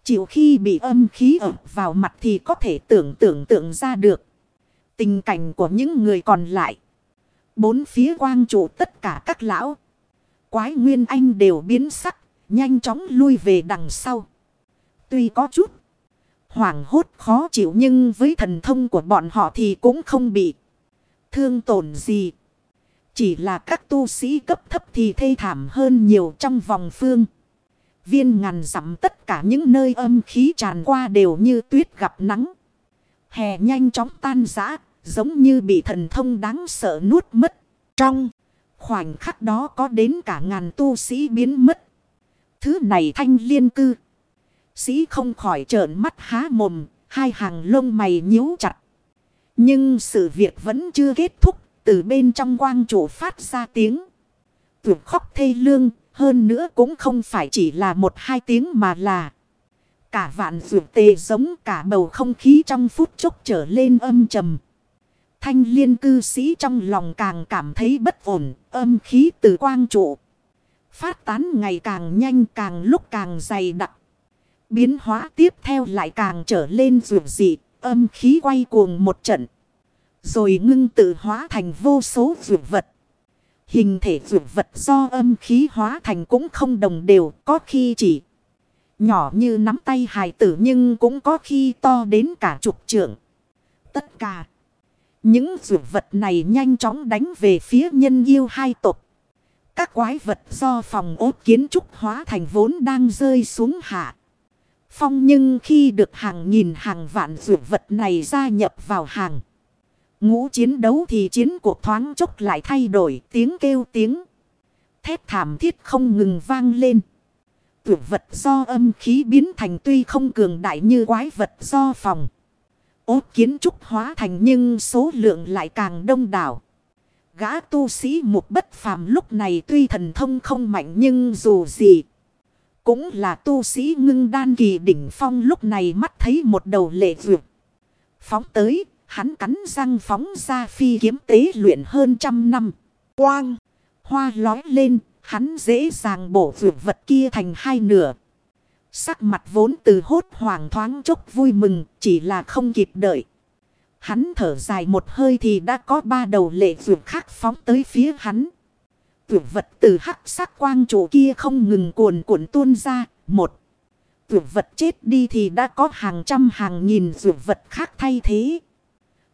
Chịu khi bị âm khí ập vào mặt thì có thể tưởng tượng tượng ra được. Tình cảnh của những người còn lại. Bốn phía quang trụ tất cả các lão. Quái Nguyên Anh đều biến sắc. Nhanh chóng lui về đằng sau. Tuy có chút. Hoảng hốt khó chịu nhưng với thần thông của bọn họ thì cũng không bị. Thương tổn gì. Chỉ là các tu sĩ cấp thấp thì thê thảm hơn nhiều trong vòng phương. Viên ngàn dặm tất cả những nơi âm khí tràn qua đều như tuyết gặp nắng. Hè nhanh chóng tan rã, giống như bị thần thông đáng sợ nuốt mất. Trong khoảnh khắc đó có đến cả ngàn tu sĩ biến mất. Thứ này thanh liên cư. Sĩ không khỏi trợn mắt há mồm, hai hàng lông mày nhíu chặt. Nhưng sự việc vẫn chưa kết thúc, từ bên trong quang chủ phát ra tiếng. Tuyệt khóc thê lương, hơn nữa cũng không phải chỉ là một hai tiếng mà là. Cả vạn rượu tề giống cả bầu không khí trong phút chốc trở lên âm trầm. Thanh liên cư sĩ trong lòng càng cảm thấy bất ổn, âm khí từ quang trụ. Phát tán ngày càng nhanh càng lúc càng dày đặc. Biến hóa tiếp theo lại càng trở lên rượu dị, âm khí quay cuồng một trận. Rồi ngưng tự hóa thành vô số rượu vật. Hình thể rượu vật do âm khí hóa thành cũng không đồng đều, có khi chỉ nhỏ như nắm tay hài tử nhưng cũng có khi to đến cả chục trượng. Tất cả những rượu vật này nhanh chóng đánh về phía nhân yêu hai tộc. Các quái vật do phòng ốt kiến trúc hóa thành vốn đang rơi xuống hạ. Phong nhưng khi được hàng nghìn hàng vạn rượu vật này gia nhập vào hàng. Ngũ chiến đấu thì chiến cuộc thoáng chốc lại thay đổi, tiếng kêu tiếng. Thép thảm thiết không ngừng vang lên. Tuyệt vật do âm khí biến thành tuy không cường đại như quái vật do phòng. Ốt kiến trúc hóa thành nhưng số lượng lại càng đông đảo. Gã tu sĩ một bất phàm lúc này tuy thần thông không mạnh nhưng dù gì. Cũng là tu sĩ ngưng đan kỳ đỉnh phong lúc này mắt thấy một đầu lệ vượt. Phóng tới, hắn cắn răng phóng ra phi kiếm tế luyện hơn trăm năm. Quang, hoa lói lên, hắn dễ dàng bổ vượt vật kia thành hai nửa. Sắc mặt vốn từ hốt hoảng thoáng chốc vui mừng, chỉ là không kịp đợi. Hắn thở dài một hơi thì đã có ba đầu lệ vượt khác phóng tới phía hắn. tuyệt vật từ hắc sắc quang trụ kia không ngừng cuồn cuộn tuôn ra. Một. tuyệt vật chết đi thì đã có hàng trăm hàng nghìn tuyệt vật khác thay thế.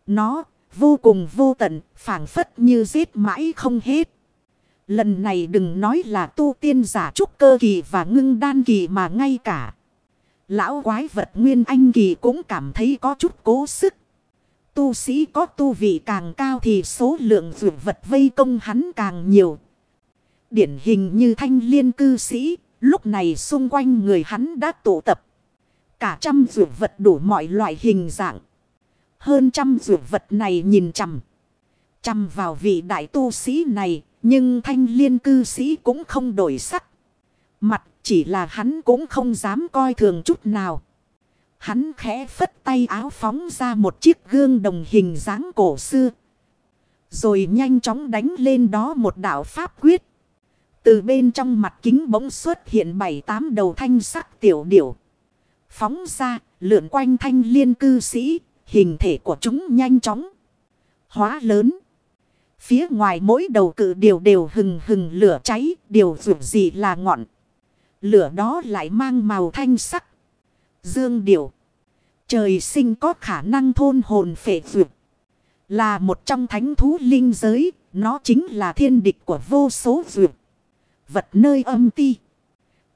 Nó vô cùng vô tận, phảng phất như giết mãi không hết. Lần này đừng nói là tu tiên giả trúc cơ kỳ và ngưng đan kỳ mà ngay cả. Lão quái vật nguyên anh kỳ cũng cảm thấy có chút cố sức. Tu sĩ có tu vị càng cao thì số lượng dược vật vây công hắn càng nhiều. Điển hình như thanh liên cư sĩ, lúc này xung quanh người hắn đã tụ tập. Cả trăm dược vật đủ mọi loại hình dạng. Hơn trăm dược vật này nhìn chằm. Chằm vào vị đại tu sĩ này, nhưng thanh liên cư sĩ cũng không đổi sắc. Mặt chỉ là hắn cũng không dám coi thường chút nào. Hắn khẽ phất tay áo phóng ra một chiếc gương đồng hình dáng cổ xưa. Rồi nhanh chóng đánh lên đó một đạo pháp quyết. Từ bên trong mặt kính bỗng xuất hiện bảy tám đầu thanh sắc tiểu điểu. Phóng ra, lượn quanh thanh liên cư sĩ, hình thể của chúng nhanh chóng. Hóa lớn. Phía ngoài mỗi đầu cự điều đều hừng hừng lửa cháy, điều dù gì là ngọn. Lửa đó lại mang màu thanh sắc. Dương điểu Trời sinh có khả năng thôn hồn phệ vượt. Là một trong thánh thú linh giới, nó chính là thiên địch của vô số vượt. Vật nơi âm ti.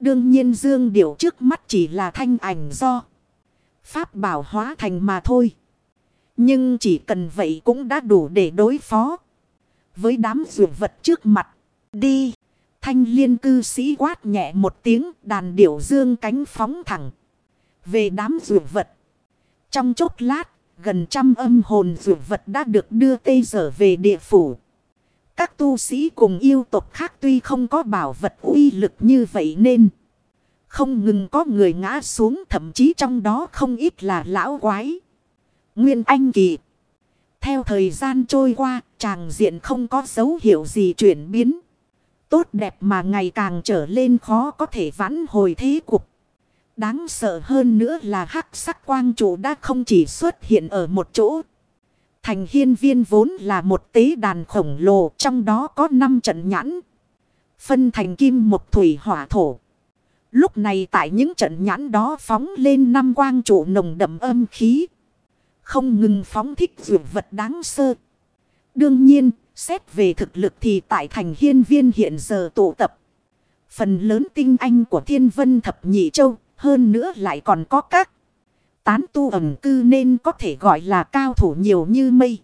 Đương nhiên dương điểu trước mắt chỉ là thanh ảnh do. Pháp bảo hóa thành mà thôi. Nhưng chỉ cần vậy cũng đã đủ để đối phó. Với đám rượu vật trước mặt. Đi. Thanh liên cư sĩ quát nhẹ một tiếng đàn điểu dương cánh phóng thẳng. Về đám rượu vật. Trong chốc lát, gần trăm âm hồn rượu vật đã được đưa tây trở về địa phủ. Các tu sĩ cùng yêu tộc khác tuy không có bảo vật uy lực như vậy nên không ngừng có người ngã xuống thậm chí trong đó không ít là lão quái. Nguyên Anh Kỳ Theo thời gian trôi qua, chàng diện không có dấu hiệu gì chuyển biến. Tốt đẹp mà ngày càng trở lên khó có thể vãn hồi thế cục. Đáng sợ hơn nữa là hắc sắc quang trụ đã không chỉ xuất hiện ở một chỗ. Thành hiên viên vốn là một tế đàn khổng lồ trong đó có 5 trận nhãn. Phân thành kim một thủy hỏa thổ. Lúc này tại những trận nhãn đó phóng lên năm quang trụ nồng đậm âm khí. Không ngừng phóng thích dụ vật đáng sơ. Đương nhiên, xét về thực lực thì tại thành hiên viên hiện giờ tụ tập. Phần lớn tinh anh của thiên vân thập nhị châu, hơn nữa lại còn có các tán tu ẩm cư nên có thể gọi là cao thủ nhiều như mây.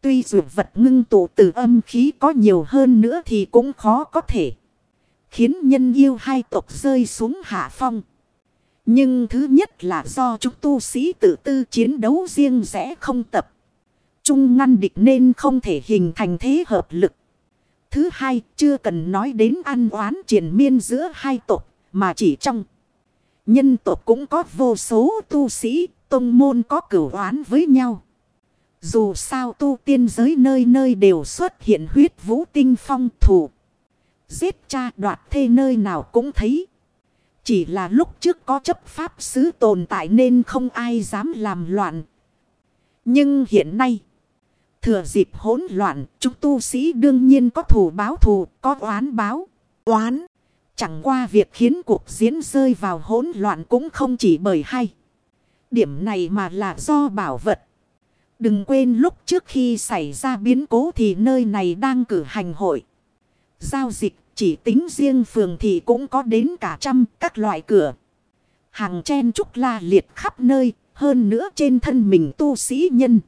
Tuy dù vật ngưng tụ từ âm khí có nhiều hơn nữa thì cũng khó có thể. Khiến nhân yêu hai tộc rơi xuống hạ phong. Nhưng thứ nhất là do chúng tu sĩ tự tư chiến đấu riêng rẽ không tập. Trung ngăn địch nên không thể hình thành thế hợp lực. Thứ hai, chưa cần nói đến ăn oán triền miên giữa hai tộc, mà chỉ trong. Nhân tộc cũng có vô số tu sĩ, tông môn có cửu oán với nhau. Dù sao tu tiên giới nơi nơi đều xuất hiện huyết vũ tinh phong thủ. Giết cha đoạt thê nơi nào cũng thấy. Chỉ là lúc trước có chấp pháp sứ tồn tại nên không ai dám làm loạn. Nhưng hiện nay, thừa dịp hỗn loạn, chúng tu sĩ đương nhiên có thủ báo thù, có oán báo. Oán, chẳng qua việc khiến cuộc diễn rơi vào hỗn loạn cũng không chỉ bởi hay. Điểm này mà là do bảo vật. Đừng quên lúc trước khi xảy ra biến cố thì nơi này đang cử hành hội. Giao dịch chỉ tính riêng phường thì cũng có đến cả trăm các loại cửa. Hàng chen trúc la liệt khắp nơi, hơn nữa trên thân mình tu sĩ nhân.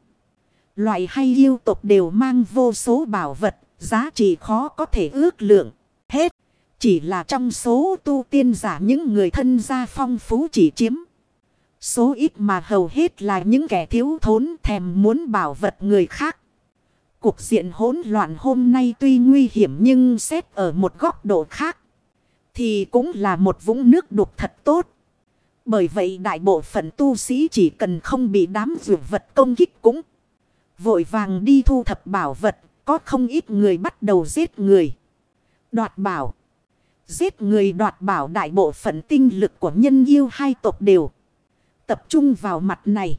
Loại hay yêu tộc đều mang vô số bảo vật, giá trị khó có thể ước lượng. Hết, chỉ là trong số tu tiên giả những người thân gia phong phú chỉ chiếm. Số ít mà hầu hết là những kẻ thiếu thốn thèm muốn bảo vật người khác. Cuộc diện hỗn loạn hôm nay tuy nguy hiểm nhưng xét ở một góc độ khác. Thì cũng là một vũng nước đục thật tốt. Bởi vậy đại bộ phận tu sĩ chỉ cần không bị đám rượu vật công kích cũng. Vội vàng đi thu thập bảo vật. Có không ít người bắt đầu giết người. Đoạt bảo. Giết người đoạt bảo đại bộ phận tinh lực của nhân yêu hai tộc đều. Tập trung vào mặt này.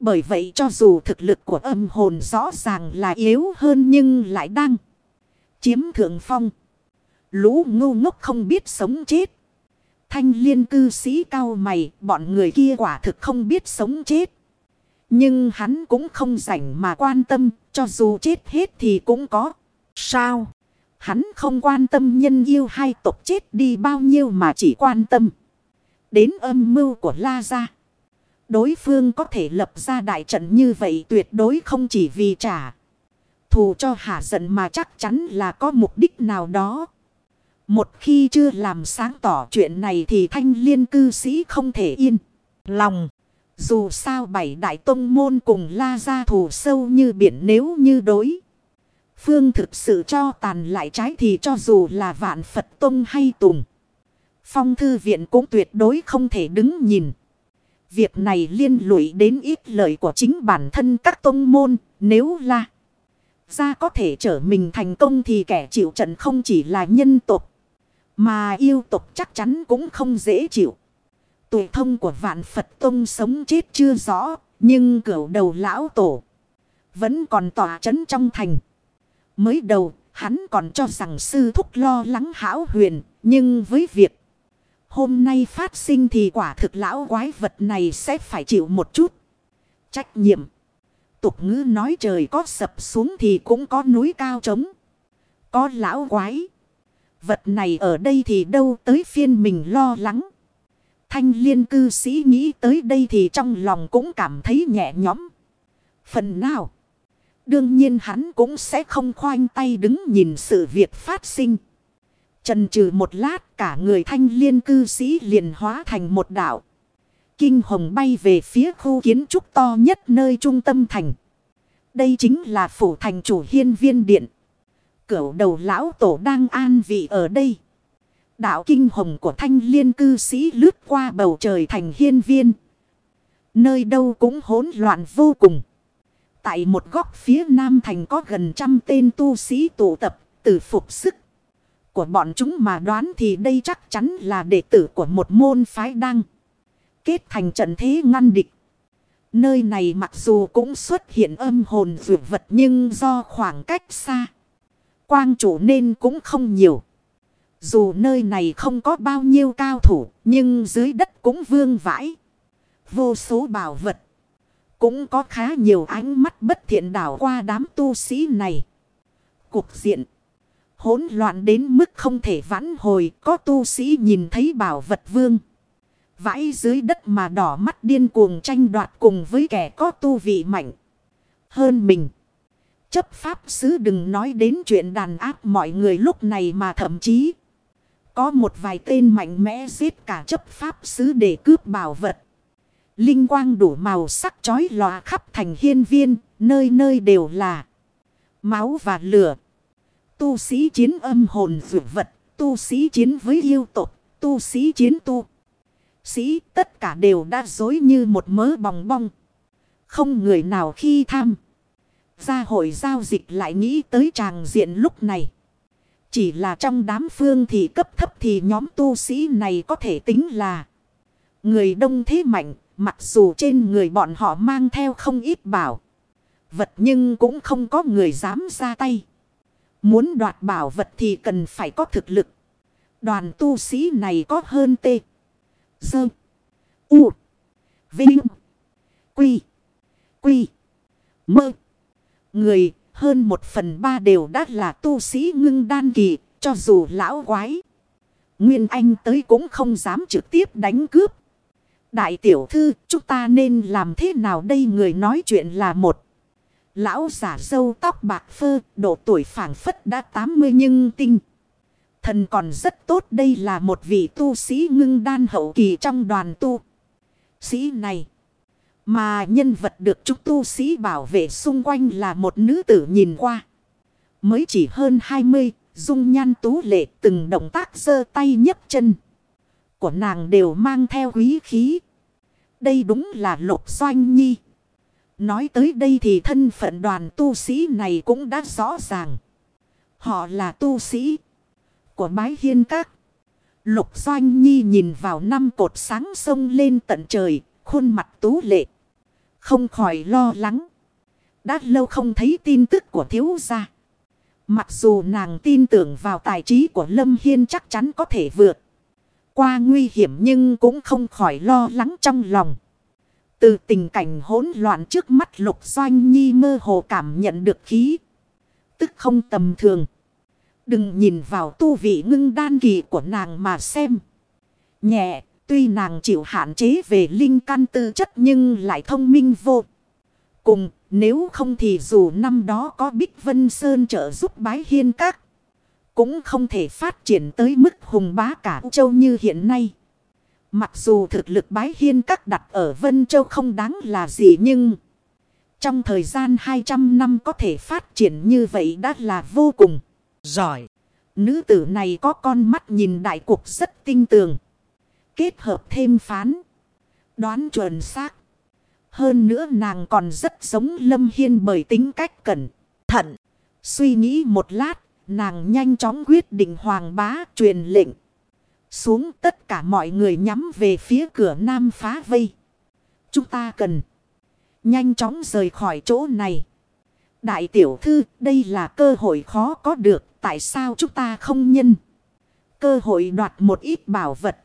Bởi vậy cho dù thực lực của âm hồn rõ ràng là yếu hơn nhưng lại đang chiếm thượng phong. Lũ ngu ngốc không biết sống chết. Thanh liên cư sĩ cao mày, bọn người kia quả thực không biết sống chết. Nhưng hắn cũng không rảnh mà quan tâm, cho dù chết hết thì cũng có. Sao? Hắn không quan tâm nhân yêu hai tộc chết đi bao nhiêu mà chỉ quan tâm. Đến âm mưu của La Gia. Đối phương có thể lập ra đại trận như vậy tuyệt đối không chỉ vì trả. Thù cho hạ giận mà chắc chắn là có mục đích nào đó. Một khi chưa làm sáng tỏ chuyện này thì thanh liên cư sĩ không thể yên. Lòng. Dù sao bảy đại tông môn cùng la gia thù sâu như biển nếu như đối. Phương thực sự cho tàn lại trái thì cho dù là vạn Phật tông hay tùng. Phong thư viện cũng tuyệt đối không thể đứng nhìn. Việc này liên lụy đến ít lợi của chính bản thân các tông môn. Nếu là ra có thể trở mình thành công thì kẻ chịu trận không chỉ là nhân tộc. Mà yêu tộc chắc chắn cũng không dễ chịu. Tụ thông của vạn Phật Tông sống chết chưa rõ. Nhưng cửu đầu lão tổ vẫn còn tỏa chấn trong thành. Mới đầu, hắn còn cho rằng sư thúc lo lắng hảo huyền. Nhưng với việc hôm nay phát sinh thì quả thực lão quái vật này sẽ phải chịu một chút trách nhiệm. Tục ngữ nói trời có sập xuống thì cũng có núi cao trống. Có lão quái. Vật này ở đây thì đâu tới phiên mình lo lắng. Thanh liên cư sĩ nghĩ tới đây thì trong lòng cũng cảm thấy nhẹ nhõm. Phần nào? Đương nhiên hắn cũng sẽ không khoanh tay đứng nhìn sự việc phát sinh. Trần trừ một lát, cả người thanh liên cư sĩ liền hóa thành một đảo. Kinh hồng bay về phía khu kiến trúc to nhất nơi trung tâm thành. Đây chính là phủ thành chủ hiên viên điện. Cửu đầu lão tổ đang an vị ở đây. Đạo kinh hồng của thanh liên cư sĩ lướt qua bầu trời thành hiên viên. Nơi đâu cũng hỗn loạn vô cùng. Tại một góc phía nam thành có gần trăm tên tu sĩ tụ tập, từ phục sức. Của bọn chúng mà đoán thì đây chắc chắn là đệ tử của một môn phái đăng. Kết thành trận thế ngăn địch. Nơi này mặc dù cũng xuất hiện âm hồn dược vật nhưng do khoảng cách xa. Quang chủ nên cũng không nhiều. Dù nơi này không có bao nhiêu cao thủ nhưng dưới đất cũng vương vãi. Vô số bảo vật. Cũng có khá nhiều ánh mắt bất thiện đảo qua đám tu sĩ này. Cục diện. Hỗn loạn đến mức không thể vãn hồi. Có tu sĩ nhìn thấy bảo vật vương. Vãi dưới đất mà đỏ mắt điên cuồng tranh đoạt cùng với kẻ có tu vị mạnh. Hơn mình. Chấp pháp sứ đừng nói đến chuyện đàn áp mọi người lúc này mà thậm chí. Có một vài tên mạnh mẽ giết cả chấp pháp sứ để cướp bảo vật. Linh quang đủ màu sắc chói lòa khắp thành hiên viên, nơi nơi đều là máu và lửa. Tu sĩ chiến âm hồn vượt vật, tu sĩ chiến với yêu tộc, tu sĩ chiến tu. Sĩ tất cả đều đã dối như một mớ bòng bong. Không người nào khi tham. Gia hội giao dịch lại nghĩ tới tràng diện lúc này. Chỉ là trong đám phương thì cấp thấp thì nhóm tu sĩ này có thể tính là người đông thế mạnh, mặc dù trên người bọn họ mang theo không ít bảo vật nhưng cũng không có người dám ra tay. Muốn đoạt bảo vật thì cần phải có thực lực. Đoàn tu sĩ này có hơn tê. Dơ. U. Vinh. Quy. Quy. Mơ. Người hơn một phần ba đều đã là tu sĩ ngưng đan kỳ. Cho dù lão quái. Nguyên Anh tới cũng không dám trực tiếp đánh cướp. Đại tiểu thư chúng ta nên làm thế nào đây người nói chuyện là một. Lão giả dâu tóc bạc phơ, độ tuổi phảng phất đã 80 nhưng tinh. Thần còn rất tốt đây là một vị tu sĩ ngưng đan hậu kỳ trong đoàn tu. Sĩ này. Mà nhân vật được chúng tu sĩ bảo vệ xung quanh là một nữ tử nhìn qua. Mới chỉ hơn 20, dung nhan tú lệ từng động tác giơ tay nhấc chân. Của nàng đều mang theo quý khí. Đây đúng là lục doanh nhi. Nói tới đây thì thân phận đoàn tu sĩ này cũng đã rõ ràng. Họ là tu sĩ của bái hiên các. Lục Doanh Nhi nhìn vào năm cột sáng sông lên tận trời, khuôn mặt tú lệ. Không khỏi lo lắng. Đã lâu không thấy tin tức của thiếu gia. Mặc dù nàng tin tưởng vào tài trí của Lâm Hiên chắc chắn có thể vượt qua nguy hiểm nhưng cũng không khỏi lo lắng trong lòng. Từ tình cảnh hỗn loạn trước mắt Lục Doanh Nhi mơ hồ cảm nhận được khí. Tức không tầm thường. Đừng nhìn vào tu vị ngưng đan kỳ của nàng mà xem. Nhẹ, tuy nàng chịu hạn chế về linh căn tư chất nhưng lại thông minh vô. Cùng, nếu không thì dù năm đó có Bích Vân Sơn trợ giúp bái hiên các. Cũng không thể phát triển tới mức hùng bá cả châu như hiện nay. Mặc dù thực lực bái hiên các đặt ở Vân Châu không đáng là gì nhưng... Trong thời gian 200 năm có thể phát triển như vậy đã là vô cùng giỏi. Nữ tử này có con mắt nhìn đại cục rất tinh tường. Kết hợp thêm phán. Đoán chuẩn xác. Hơn nữa nàng còn rất giống Lâm Hiên bởi tính cách cẩn thận. Suy nghĩ một lát, nàng nhanh chóng quyết định hoàng bá truyền lệnh. Xuống tất cả mọi người nhắm về phía cửa nam phá vây. Chúng ta cần nhanh chóng rời khỏi chỗ này. Đại tiểu thư, đây là cơ hội khó có được, tại sao chúng ta không nhân? Cơ hội đoạt một ít bảo vật.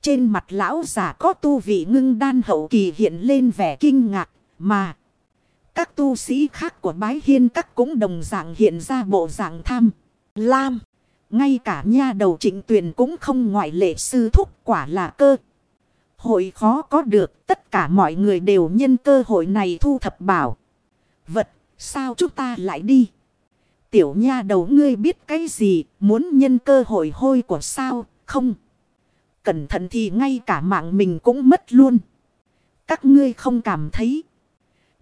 Trên mặt lão giả có tu vị ngưng đan hậu kỳ hiện lên vẻ kinh ngạc, mà các tu sĩ khác của bái hiên các cũng đồng dạng hiện ra bộ dạng tham, lam. Ngay cả nha đầu trịnh tuyền cũng không ngoại lệ sư thúc quả là cơ. Hội khó có được tất cả mọi người đều nhân cơ hội này thu thập bảo. Vật sao chúng ta lại đi? Tiểu nha đầu ngươi biết cái gì muốn nhân cơ hội hôi của sao không? Cẩn thận thì ngay cả mạng mình cũng mất luôn. Các ngươi không cảm thấy.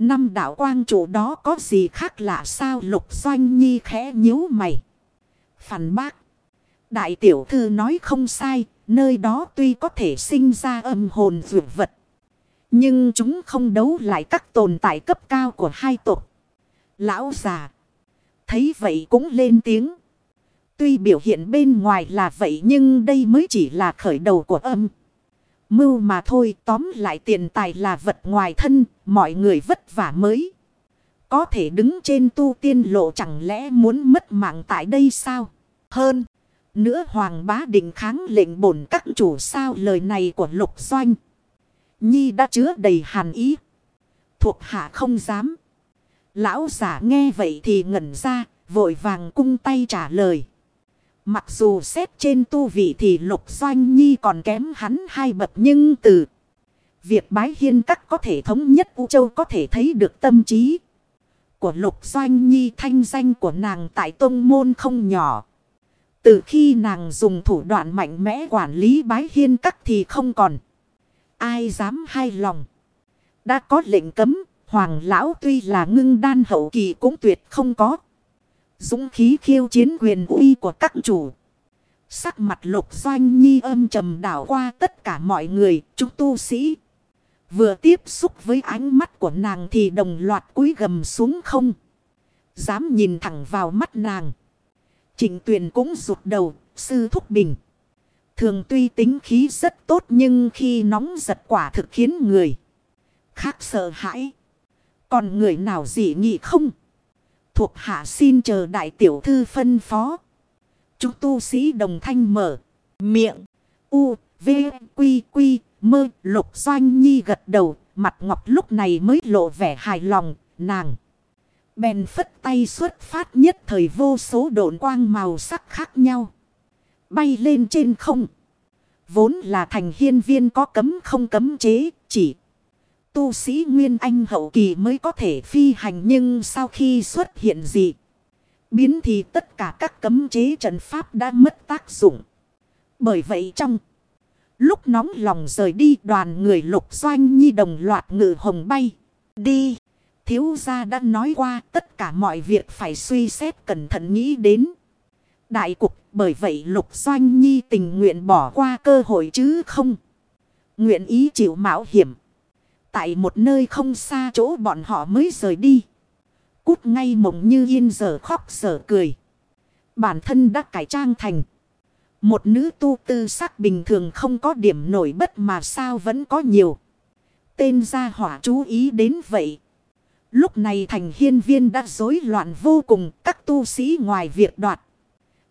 Năm đạo quang chủ đó có gì khác lạ sao lục doanh nhi khẽ nhíu mày. Phản bác. Đại tiểu thư nói không sai, nơi đó tuy có thể sinh ra âm hồn dược vật. Nhưng chúng không đấu lại các tồn tại cấp cao của hai tộc. Lão già. Thấy vậy cũng lên tiếng. Tuy biểu hiện bên ngoài là vậy nhưng đây mới chỉ là khởi đầu của âm. Mưu mà thôi tóm lại tiền tài là vật ngoài thân, mọi người vất vả mới. Có thể đứng trên tu tiên lộ chẳng lẽ muốn mất mạng tại đây sao? Hơn. Nữa Hoàng bá định kháng lệnh bổn các chủ sao lời này của lục doanh. Nhi đã chứa đầy hàn ý. Thuộc hạ không dám. Lão giả nghe vậy thì ngẩn ra, vội vàng cung tay trả lời. Mặc dù xét trên tu vị thì lục doanh nhi còn kém hắn hai bậc nhưng từ việc bái hiên các có thể thống nhất U Châu có thể thấy được tâm trí của lục doanh nhi, thanh danh của nàng tại tông môn không nhỏ. Từ khi nàng dùng thủ đoạn mạnh mẽ quản lý bái hiên các thì không còn. Ai dám hai lòng. Đã có lệnh cấm. Hoàng lão tuy là ngưng đan hậu kỳ cũng tuyệt không có. Dũng khí khiêu chiến quyền uy của các chủ. Sắc mặt lục doanh nhi âm trầm đảo qua tất cả mọi người, chúng tu sĩ. Vừa tiếp xúc với ánh mắt của nàng thì đồng loạt cúi gầm xuống không. Dám nhìn thẳng vào mắt nàng. Trịnh tuyền cũng rụt đầu, sư thúc bình. Thường tuy tính khí rất tốt nhưng khi nóng giật quả thực khiến người khác sợ hãi. Còn người nào dị nghị không? Thuộc hạ xin chờ đại tiểu thư phân phó. Chúng tu sĩ đồng thanh mở. Miệng. U. V. Quy. Quy. Mơ. Lục doanh nhi gật đầu. Mặt ngọc lúc này mới lộ vẻ hài lòng. Nàng. Bèn phất tay xuất phát nhất thời vô số độn quang màu sắc khác nhau. Bay lên trên không. Vốn là thành hiên viên có cấm không cấm chế. Chỉ tu sĩ Nguyên Anh hậu kỳ mới có thể phi hành. Nhưng sau khi xuất hiện dị Biến thì tất cả các cấm chế trận pháp đã mất tác dụng. Bởi vậy trong lúc nóng lòng rời đi, đoàn người lục doanh nhi đồng loạt ngự hồng bay. Đi! Thiếu gia đã nói qua, tất cả mọi việc phải suy xét cẩn thận nghĩ đến. Đại cục bởi vậy lục doanh nhi tình nguyện bỏ qua cơ hội chứ không. Nguyện ý chịu mạo hiểm. Tại một nơi không xa chỗ bọn họ mới rời đi. Cút ngay mộng như yên giờ khóc giờ cười. Bản thân đã cải trang thành. Một nữ tu tư sắc bình thường không có điểm nổi bất mà sao vẫn có nhiều. Tên gia hỏa chú ý đến vậy. Lúc này thành hiên viên đã rối loạn vô cùng, các tu sĩ ngoài việc đoạt.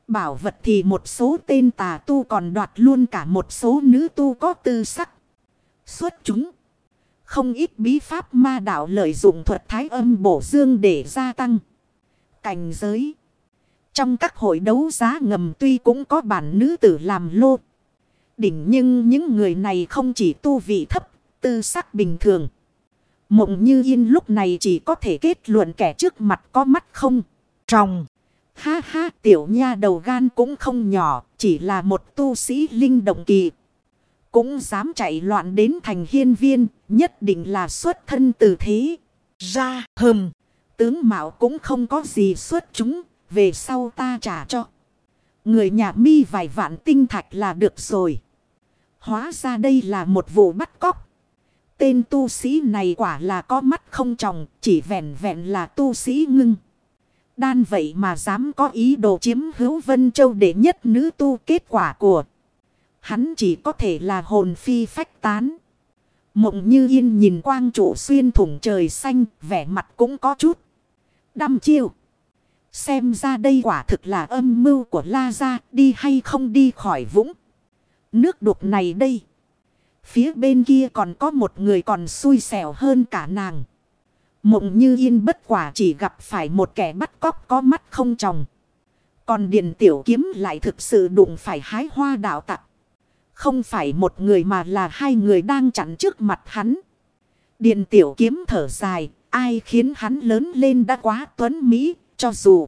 Bảo vật thì một số tên tà tu còn đoạt luôn cả một số nữ tu có tư sắc. Xuất chúng. Không ít bí pháp ma đạo lợi dụng thuật thái âm bổ dương để gia tăng. Cảnh giới. Trong các hội đấu giá ngầm tuy cũng có bản nữ tử làm lô. Đỉnh nhưng những người này không chỉ tu vị thấp, tư sắc bình thường. Mộng như yên lúc này chỉ có thể kết luận kẻ trước mặt có mắt không. Tròng. Ha ha tiểu nha đầu gan cũng không nhỏ, chỉ là một tu sĩ linh động kỳ. Cũng dám chạy loạn đến thành hiên viên, nhất định là xuất thân từ thế. Ra hầm, tướng mạo cũng không có gì xuất chúng, về sau ta trả cho. Người nhà mi vài vạn tinh thạch là được rồi. Hóa ra đây là một vụ bắt cóc. Tên tu sĩ này quả là có mắt không tròng, chỉ vẹn vẹn là tu sĩ ngưng. Đan vậy mà dám có ý đồ chiếm hữu Vân Châu để nhất nữ tu kết quả của. Hắn chỉ có thể là hồn phi phách tán. Mộng như yên nhìn quang trụ xuyên thủng trời xanh, vẻ mặt cũng có chút. Đăm chiêu. Xem ra đây quả thực là âm mưu của La Gia, đi hay không đi khỏi vũng. Nước đục này đây. Phía bên kia còn có một người còn xui xẻo hơn cả nàng. Mộng như yên bất quả chỉ gặp phải một kẻ bắt cóc có mắt không tròng. Còn điện tiểu kiếm lại thực sự đụng phải hái hoa đạo tặc. Không phải một người mà là hai người đang chặn trước mặt hắn. Điện tiểu kiếm thở dài, ai khiến hắn lớn lên đã quá tuấn Mỹ, cho dù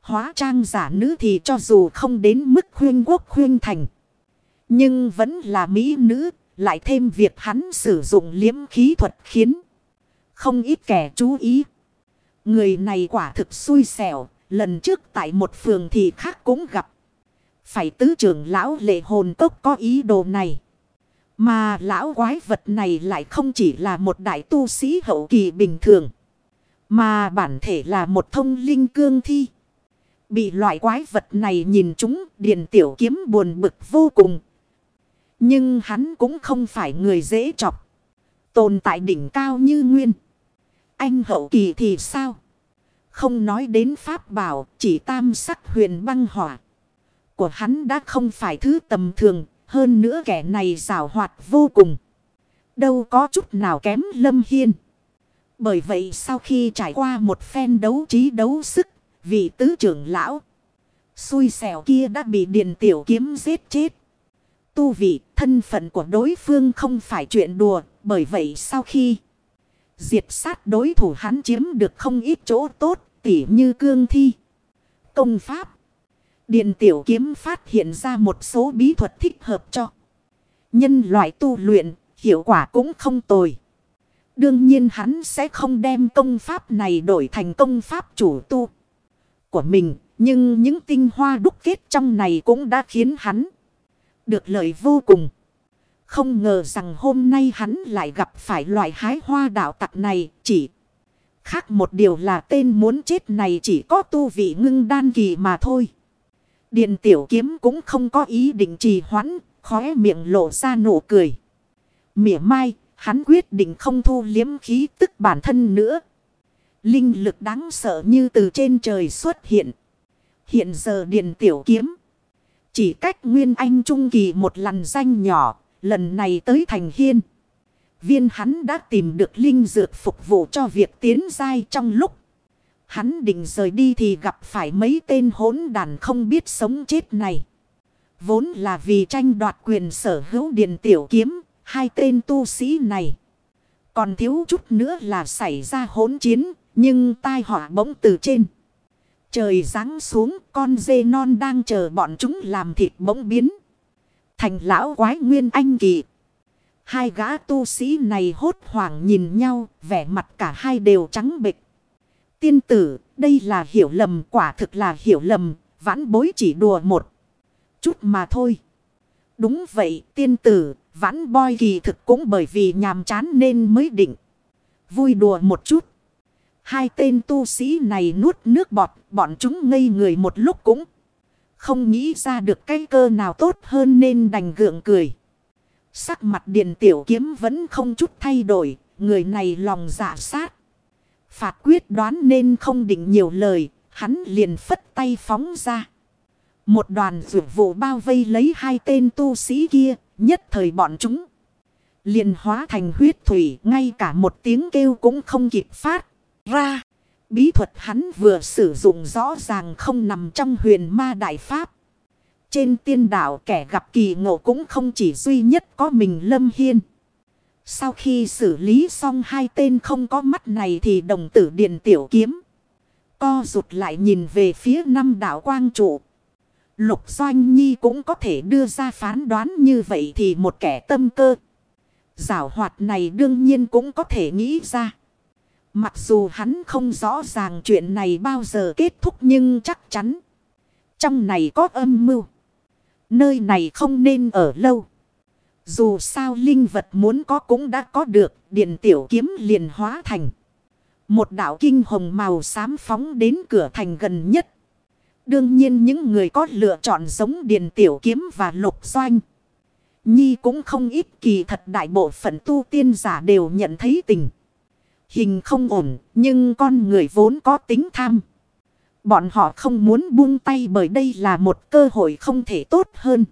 hóa trang giả nữ thì cho dù không đến mức khuyên quốc khuyên thành. Nhưng vẫn là Mỹ nữ, lại thêm việc hắn sử dụng liếm khí thuật khiến không ít kẻ chú ý. Người này quả thực xui xẻo, lần trước tại một phường thì khác cũng gặp. Phải tứ trưởng lão lệ hồn tốc có ý đồ này. Mà lão quái vật này lại không chỉ là một đại tu sĩ hậu kỳ bình thường. Mà bản thể là một thông linh cương thi. Bị loại quái vật này nhìn chúng điền tiểu kiếm buồn bực vô cùng. Nhưng hắn cũng không phải người dễ chọc. Tồn tại đỉnh cao như nguyên. Anh hậu kỳ thì sao? Không nói đến pháp bảo, chỉ tam sắc huyền băng hỏa. Của hắn đã không phải thứ tầm thường. Hơn nữa kẻ này rào hoạt vô cùng. Đâu có chút nào kém lâm hiên. Bởi vậy sau khi trải qua một phen đấu trí đấu sức, vị tứ trưởng lão, xui xẻo kia đã bị điện tiểu kiếm giết chết. Tu vị, thân phận của đối phương không phải chuyện đùa, bởi vậy sau khi diệt sát đối thủ hắn chiếm được không ít chỗ tốt, tỉ như cương thi, công pháp. Điền tiểu kiếm phát hiện ra một số bí thuật thích hợp cho nhân loại tu luyện, hiệu quả cũng không tồi. Đương nhiên hắn sẽ không đem công pháp này đổi thành công pháp chủ tu của mình. Nhưng những tinh hoa đúc kết trong này cũng đã khiến hắn được lợi vô cùng. Không ngờ rằng hôm nay hắn lại gặp phải loại hái hoa đạo tặc này chỉ. Khác một điều là tên muốn chết này chỉ có tu vị ngưng đan kỳ mà thôi. Điện tiểu kiếm cũng không có ý định trì hoãn, khóe miệng lộ ra nụ cười. Mỉa mai, hắn quyết định không thu liếm khí tức bản thân nữa. Linh lực đáng sợ như từ trên trời xuất hiện. Hiện giờ điện tiểu kiếm. Chỉ cách Nguyên Anh Trung Kỳ một lần danh nhỏ, lần này tới thành hiên. Viên hắn đã tìm được linh dược phục vụ cho việc tiến dai trong lúc. Hắn định rời đi thì gặp phải mấy tên hỗn đàn không biết sống chết này. Vốn là vì tranh đoạt quyền sở hữu điện tiểu kiếm, hai tên tu sĩ này. Còn thiếu chút nữa là xảy ra hỗn chiến, nhưng tai họa bỗng từ trên. Trời ráng xuống con dê non đang chờ bọn chúng làm thịt bỗng biến. Thành lão quái nguyên anh kỳ. Hai gã tu sĩ này hốt hoảng nhìn nhau, vẻ mặt cả hai đều trắng bệch. Tiên tử, đây là hiểu lầm, quả thực là hiểu lầm, vãn bối chỉ đùa một chút mà thôi. Đúng vậy, tiên tử, vãn boy kỳ thực cũng bởi vì nhàm chán nên mới định. Vui đùa một chút. Hai tên tu sĩ này nuốt nước bọt, bọn chúng ngây người một lúc cũng không nghĩ ra được cái cơ nào tốt hơn nên đành gượng cười. Sắc mặt điện tiểu kiếm vẫn không chút thay đổi, người này lòng dạ sát. Phạt quyết đoán nên không định nhiều lời, hắn liền phất tay phóng ra. Một đoàn rượu vụ bao vây lấy hai tên tu sĩ kia, nhất thời bọn chúng. Liền hóa thành huyết thủy, ngay cả một tiếng kêu cũng không kịp phát ra. Bí thuật hắn vừa sử dụng rõ ràng không nằm trong huyền ma đại pháp. Trên tiên đảo kẻ gặp kỳ ngộ cũng không chỉ duy nhất có mình Lâm Hiên. Sau khi xử lý xong hai tên không có mắt này thì đồng tử điện tiểu kiếm. Co rụt lại nhìn về phía năm đảo quang trụ. Lục Doanh Nhi cũng có thể đưa ra phán đoán như vậy thì một kẻ tâm cơ. Giảo hoạt này đương nhiên cũng có thể nghĩ ra. Mặc dù hắn không rõ ràng chuyện này bao giờ kết thúc nhưng chắc chắn. Trong này có âm mưu. Nơi này không nên ở lâu. Dù sao linh vật muốn có cũng đã có được, điện tiểu kiếm liền hóa thành. Một đạo kinh hồng màu xám phóng đến cửa thành gần nhất. Đương nhiên những người có lựa chọn giống điện tiểu kiếm và lục doanh. Nhi cũng không ít kỳ thật đại bộ phận tu tiên giả đều nhận thấy tình. Hình không ổn, nhưng con người vốn có tính tham. Bọn họ không muốn buông tay bởi đây là một cơ hội không thể tốt hơn.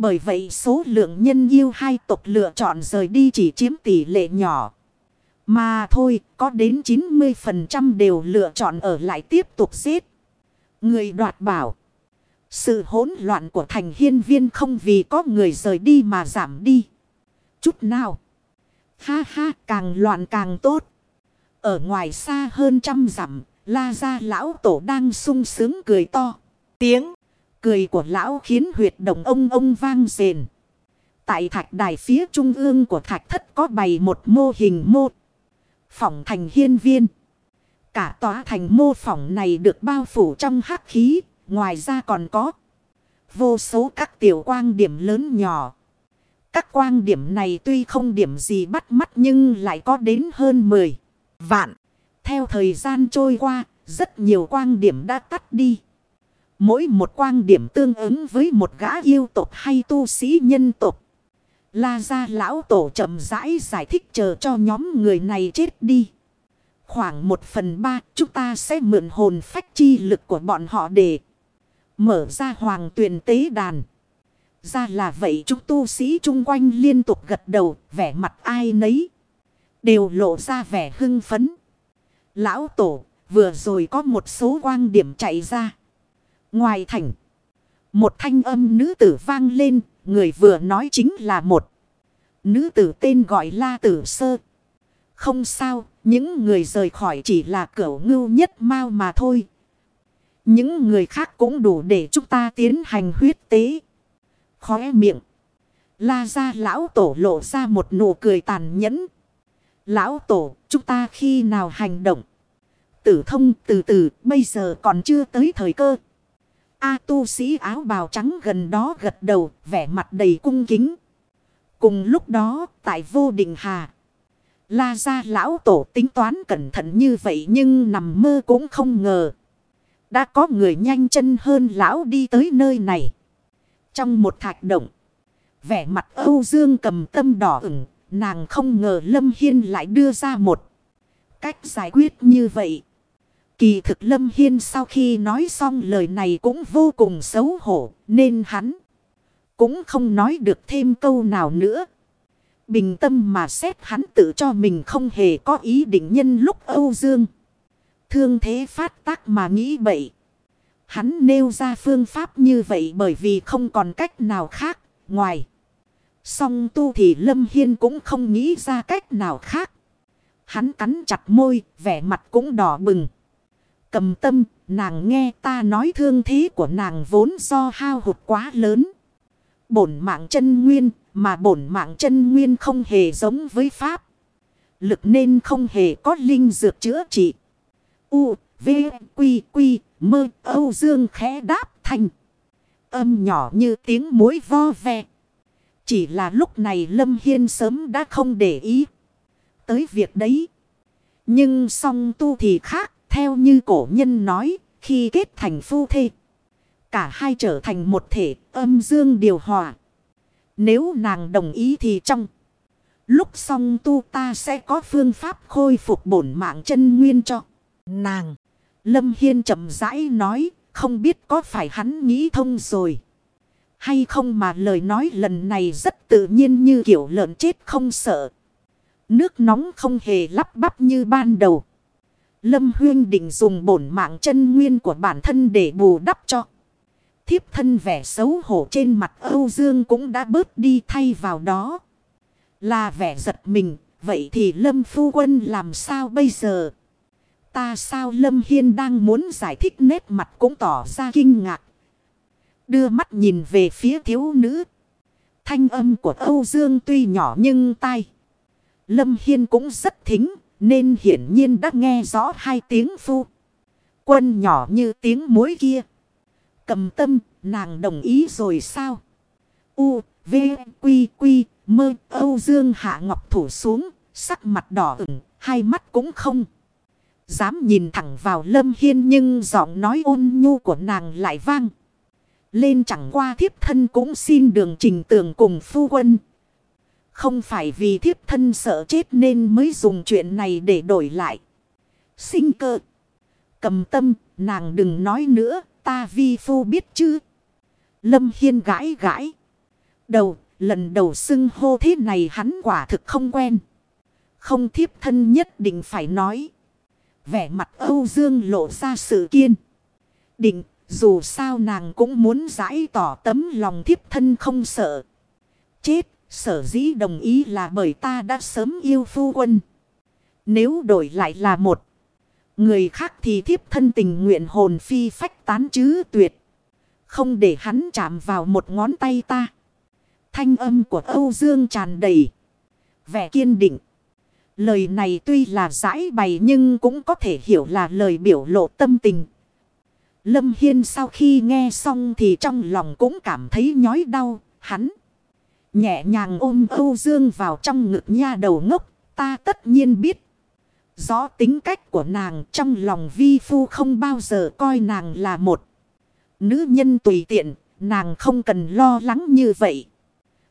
Bởi vậy số lượng nhân yêu hai tộc lựa chọn rời đi chỉ chiếm tỷ lệ nhỏ. Mà thôi, có đến 90% đều lựa chọn ở lại tiếp tục giết. Người đoạt bảo. Sự hỗn loạn của thành hiên viên không vì có người rời đi mà giảm đi. Chút nào. Ha ha càng loạn càng tốt. Ở ngoài xa hơn trăm dặm, la ra lão tổ đang sung sướng cười to. Tiếng cười của lão khiến huyệt đồng ông ông vang rền. Tại thạch đài phía trung ương của thạch thất có bày một mô hình mô. Phỏng thành hiên viên. Cả tòa thành mô phỏng này được bao phủ trong hắc khí. Ngoài ra còn có vô số các tiểu quang điểm lớn nhỏ. Các quang điểm này tuy không điểm gì bắt mắt nhưng lại có đến hơn 10 vạn. Theo thời gian trôi qua, rất nhiều quang điểm đã tắt đi. Mỗi một quang điểm tương ứng với một gã yêu tộc hay tu sĩ nhân tộc. La ra lão tổ chậm rãi giải thích chờ cho nhóm người này chết đi. Khoảng một phần ba chúng ta sẽ mượn hồn phách chi lực của bọn họ để mở ra hoàng tuyển tế đàn. Ra là vậy chúng tu sĩ chung quanh liên tục gật đầu, vẻ mặt ai nấy. Đều lộ ra vẻ hưng phấn. Lão tổ, vừa rồi có một số quang điểm chạy ra. Ngoài thành, một thanh âm nữ tử vang lên, người vừa nói chính là một. Nữ tử tên gọi La Tử Sơ. Không sao, những người rời khỏi chỉ là cửu ngưu nhất mau mà thôi. Những người khác cũng đủ để chúng ta tiến hành huyết tế. Khóe miệng. La ra lão tổ lộ ra một nụ cười tàn nhẫn. Lão tổ, chúng ta khi nào hành động? Tử thông từ từ, bây giờ còn chưa tới thời cơ. A tu sĩ áo bào trắng gần đó gật đầu, vẻ mặt đầy cung kính. Cùng lúc đó, tại vô định hà. La ra lão tổ tính toán cẩn thận như vậy nhưng nằm mơ cũng không ngờ. Đã có người nhanh chân hơn lão đi tới nơi này. Trong một thạch động. Vẻ mặt Âu Dương cầm tâm đỏ ửng. Nàng không ngờ Lâm Hiên lại đưa ra một cách giải quyết như vậy. Kỳ thực Lâm Hiên sau khi nói xong lời này cũng vô cùng xấu hổ nên hắn cũng không nói được thêm câu nào nữa. Bình tâm mà xét hắn tự cho mình không hề có ý định nhân lúc Âu Dương. Thương thế phát tác mà nghĩ bậy. Hắn nêu ra phương pháp như vậy bởi vì không còn cách nào khác ngoài. Song tu thì Lâm Hiên cũng không nghĩ ra cách nào khác. Hắn cắn chặt môi, vẻ mặt cũng đỏ bừng. Cầm tâm, nàng nghe ta nói thương thế của nàng vốn do hao hụt quá lớn. Bổn mạng chân nguyên, mà bổn mạng chân nguyên không hề giống với pháp. Lực nên không hề có linh dược chữa trị. U, V, Quy, Quy, Mơ, Âu Dương khẽ đáp thành. Âm nhỏ như tiếng muối vo ve. Chỉ là lúc này Lâm Hiên sớm đã không để ý. Tới việc đấy. Nhưng song tu thì khác. Theo như cổ nhân nói. Khi kết thành phu thê. Cả hai trở thành một thể, âm dương điều hòa. Nếu nàng đồng ý thì trong. Lúc song tu ta sẽ có phương pháp khôi phục bổn mạng chân nguyên cho. Nàng. Lâm Hiên chậm rãi nói. Không biết có phải hắn nghĩ thông rồi. Hay không mà lời nói lần này rất tự nhiên như kiểu lợn chết không sợ. Nước nóng không hề lắp bắp như ban đầu. Lâm Huyên định dùng bổn mạng chân nguyên của bản thân để bù đắp cho. Thiếp thân vẻ xấu hổ trên mặt Âu Dương cũng đã bớt đi thay vào đó. Là vẻ giật mình, vậy thì Lâm Phu Quân làm sao bây giờ? Ta sao Lâm Hiên đang muốn giải thích nét mặt cũng tỏ ra kinh ngạc. Đưa mắt nhìn về phía thiếu nữ. Thanh âm của Âu Dương tuy nhỏ nhưng tai. Lâm Hiên cũng rất thính. Nên hiển nhiên đã nghe rõ hai tiếng phu. Quân nhỏ như tiếng mối kia. Cầm tâm, nàng đồng ý rồi sao? U, V, Quy, Quy, Mơ, Âu Dương Hạ Ngọc thủ xuống, sắc mặt đỏ ửng, hai mắt cũng không. Dám nhìn thẳng vào Lâm Hiên nhưng giọng nói ôn nhu của nàng lại vang. Lên chẳng qua thiếp thân cũng xin đường trình tường cùng phu quân. Không phải vì thiếp thân sợ chết nên mới dùng chuyện này để đổi lại. Sinh cơ. Cầm tâm, nàng đừng nói nữa, ta vi phu biết chứ. Lâm Hiên gãi gãi. Đầu, lần đầu xưng hô thế này hắn quả thực không quen. Không thiếp thân nhất định phải nói. Vẻ mặt Âu Dương lộ ra sự kiên. Định, dù sao nàng cũng muốn giải tỏ tấm lòng thiếp thân không sợ. Chết, sở dĩ đồng ý là bởi ta đã sớm yêu phu quân. Nếu đổi lại là một người khác thì thiếp thân tình nguyện hồn phi phách tán chứ tuyệt. Không để hắn chạm vào một ngón tay ta. Thanh âm của Âu Dương tràn đầy. Vẻ kiên định. Lời này tuy là giải bày nhưng cũng có thể hiểu là lời biểu lộ tâm tình. Lâm Hiên sau khi nghe xong thì trong lòng cũng cảm thấy nhói đau, hắn. Nhẹ nhàng ôm Âu Dương vào trong ngực nha đầu ngốc, ta tất nhiên biết. Rõ tính cách của nàng trong lòng vi phu không bao giờ coi nàng là một. Nữ nhân tùy tiện, nàng không cần lo lắng như vậy.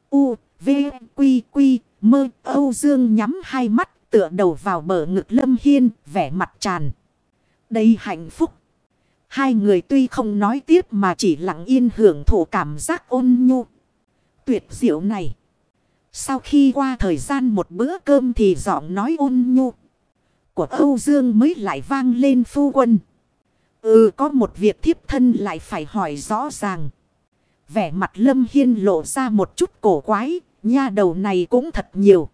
U, V, Quy, Quy, mơ, Âu Dương nhắm hai mắt tựa đầu vào bờ ngực Lâm Hiên, vẻ mặt tràn. Đầy hạnh phúc. Hai người tuy không nói tiếp mà chỉ lặng yên hưởng thụ cảm giác ôn nhu. Tuyệt diệu này. Sau khi qua thời gian một bữa cơm thì giọng nói ôn nhu. Của Âu Dương mới lại vang lên phu quân. Ừ có một việc thiếp thân lại phải hỏi rõ ràng. Vẻ mặt Lâm Hiên lộ ra một chút cổ quái. Nha đầu này cũng thật nhiều.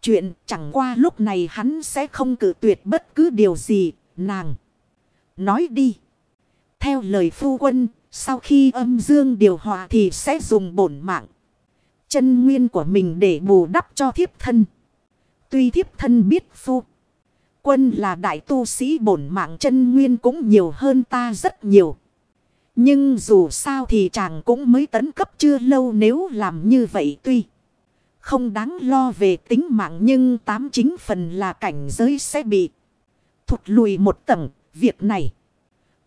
Chuyện chẳng qua lúc này hắn sẽ không cử tuyệt bất cứ điều gì. Nàng. Nói đi. Theo lời phu quân. Sau khi âm dương điều hòa thì sẽ dùng bổn mạng. Chân nguyên của mình để bù đắp cho thiếp thân. Tuy thiếp thân biết phu, quân là đại tu sĩ bổn mạng chân nguyên cũng nhiều hơn ta rất nhiều. Nhưng dù sao thì chàng cũng mới tấn cấp chưa lâu nếu làm như vậy tuy không đáng lo về tính mạng nhưng tám chính phần là cảnh giới sẽ bị thụt lùi một tầng. Việc này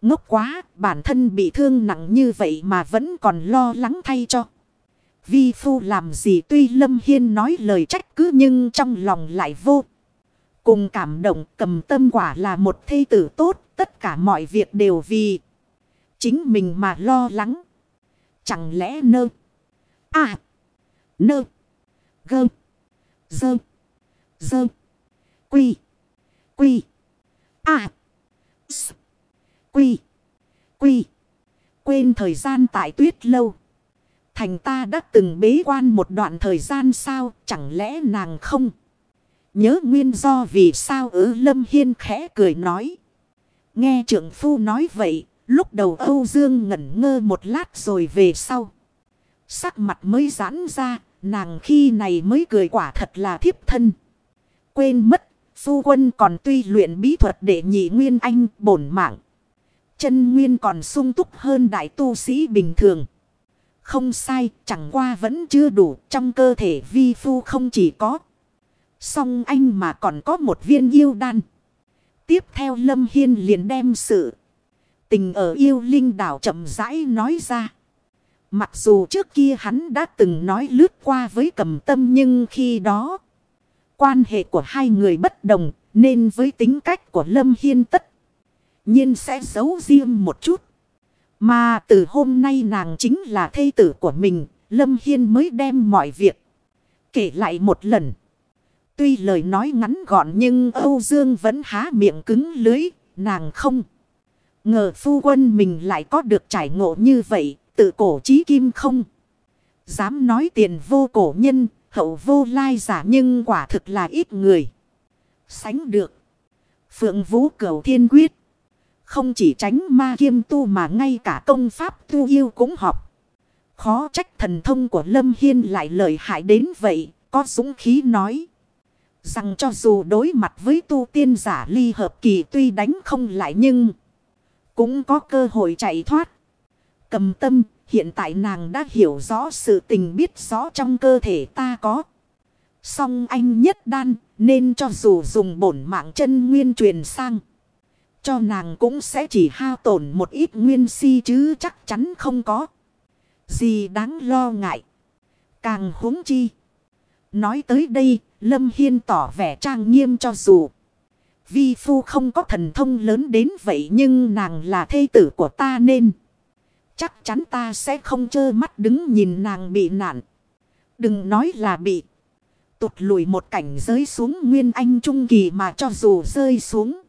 ngốc quá, bản thân bị thương nặng như vậy mà vẫn còn lo lắng thay cho. Vi phu làm gì tuy Lâm Hiên nói lời trách cứ nhưng trong lòng lại vô. Cùng cảm động cầm tâm quả là một thê tử tốt, tất cả mọi việc đều vì chính mình mà lo lắng. Chẳng lẽ nơ, à, nơ, gơ, dơ, dơ, quy, quy, à, s, quy, quy, quên thời gian tại tuyết lâu. Thành ta đã từng bế quan một đoạn thời gian sao, chẳng lẽ nàng không? Nhớ nguyên do vì sao ứ lâm hiên khẽ cười nói. Nghe trưởng phu nói vậy, lúc đầu Âu Dương ngẩn ngơ một lát rồi về sau. Sắc mặt mới giãn ra, nàng khi này mới cười quả thật là thiếp thân. Quên mất, phu quân còn tuy luyện bí thuật để nhị nguyên anh bổn mạng. Chân nguyên còn sung túc hơn đại tu sĩ bình thường. Không sai, chẳng qua vẫn chưa đủ, trong cơ thể vi phu không chỉ có Song anh mà còn có một viên yêu đan. Tiếp theo Lâm Hiên liền đem sự tình ở yêu linh đảo chậm rãi nói ra. Mặc dù trước kia hắn đã từng nói lướt qua với cầm tâm nhưng khi đó quan hệ của hai người bất đồng nên với tính cách của Lâm Hiên tất nhiên sẽ giấu riêng một chút. Mà từ hôm nay nàng chính là thê tử của mình, Lâm Hiên mới đem mọi việc kể lại một lần. Tuy lời nói ngắn gọn nhưng Âu Dương vẫn há miệng cứng lưới, nàng không. Ngờ phu quân mình lại có được trải ngộ như vậy, tự cổ chí kim không. Dám nói tiền vô cổ nhân, hậu vô lai giả nhưng quả thực là ít người. Sánh được. Phượng vũ cầu thiên quyết. Không chỉ tránh ma kiêm tu mà ngay cả công pháp tu yêu cũng học. Khó trách thần thông của Lâm Hiên lại lợi hại đến vậy, có dũng khí nói. Rằng cho dù đối mặt với tu tiên giả ly hợp kỳ tuy đánh không lại nhưng cũng có cơ hội chạy thoát. Cầm tâm, Hiện tại nàng đã hiểu rõ sự tình biết rõ trong cơ thể ta có. Song anh nhất đan nên cho dù dùng bổn mạng chân nguyên truyền sang. Cho nàng cũng sẽ chỉ hao tổn một ít nguyên si chứ chắc chắn không có. Gì đáng lo ngại. Càng huống chi. Nói tới đây, Lâm Hiên tỏ vẻ trang nghiêm cho dù. Vi phu không có thần thông lớn đến vậy nhưng nàng là thê tử của ta nên. Chắc chắn ta sẽ không trơ mắt đứng nhìn nàng bị nạn. Đừng nói là bị tụt lùi một cảnh giới xuống nguyên anh trung kỳ mà cho dù rơi xuống.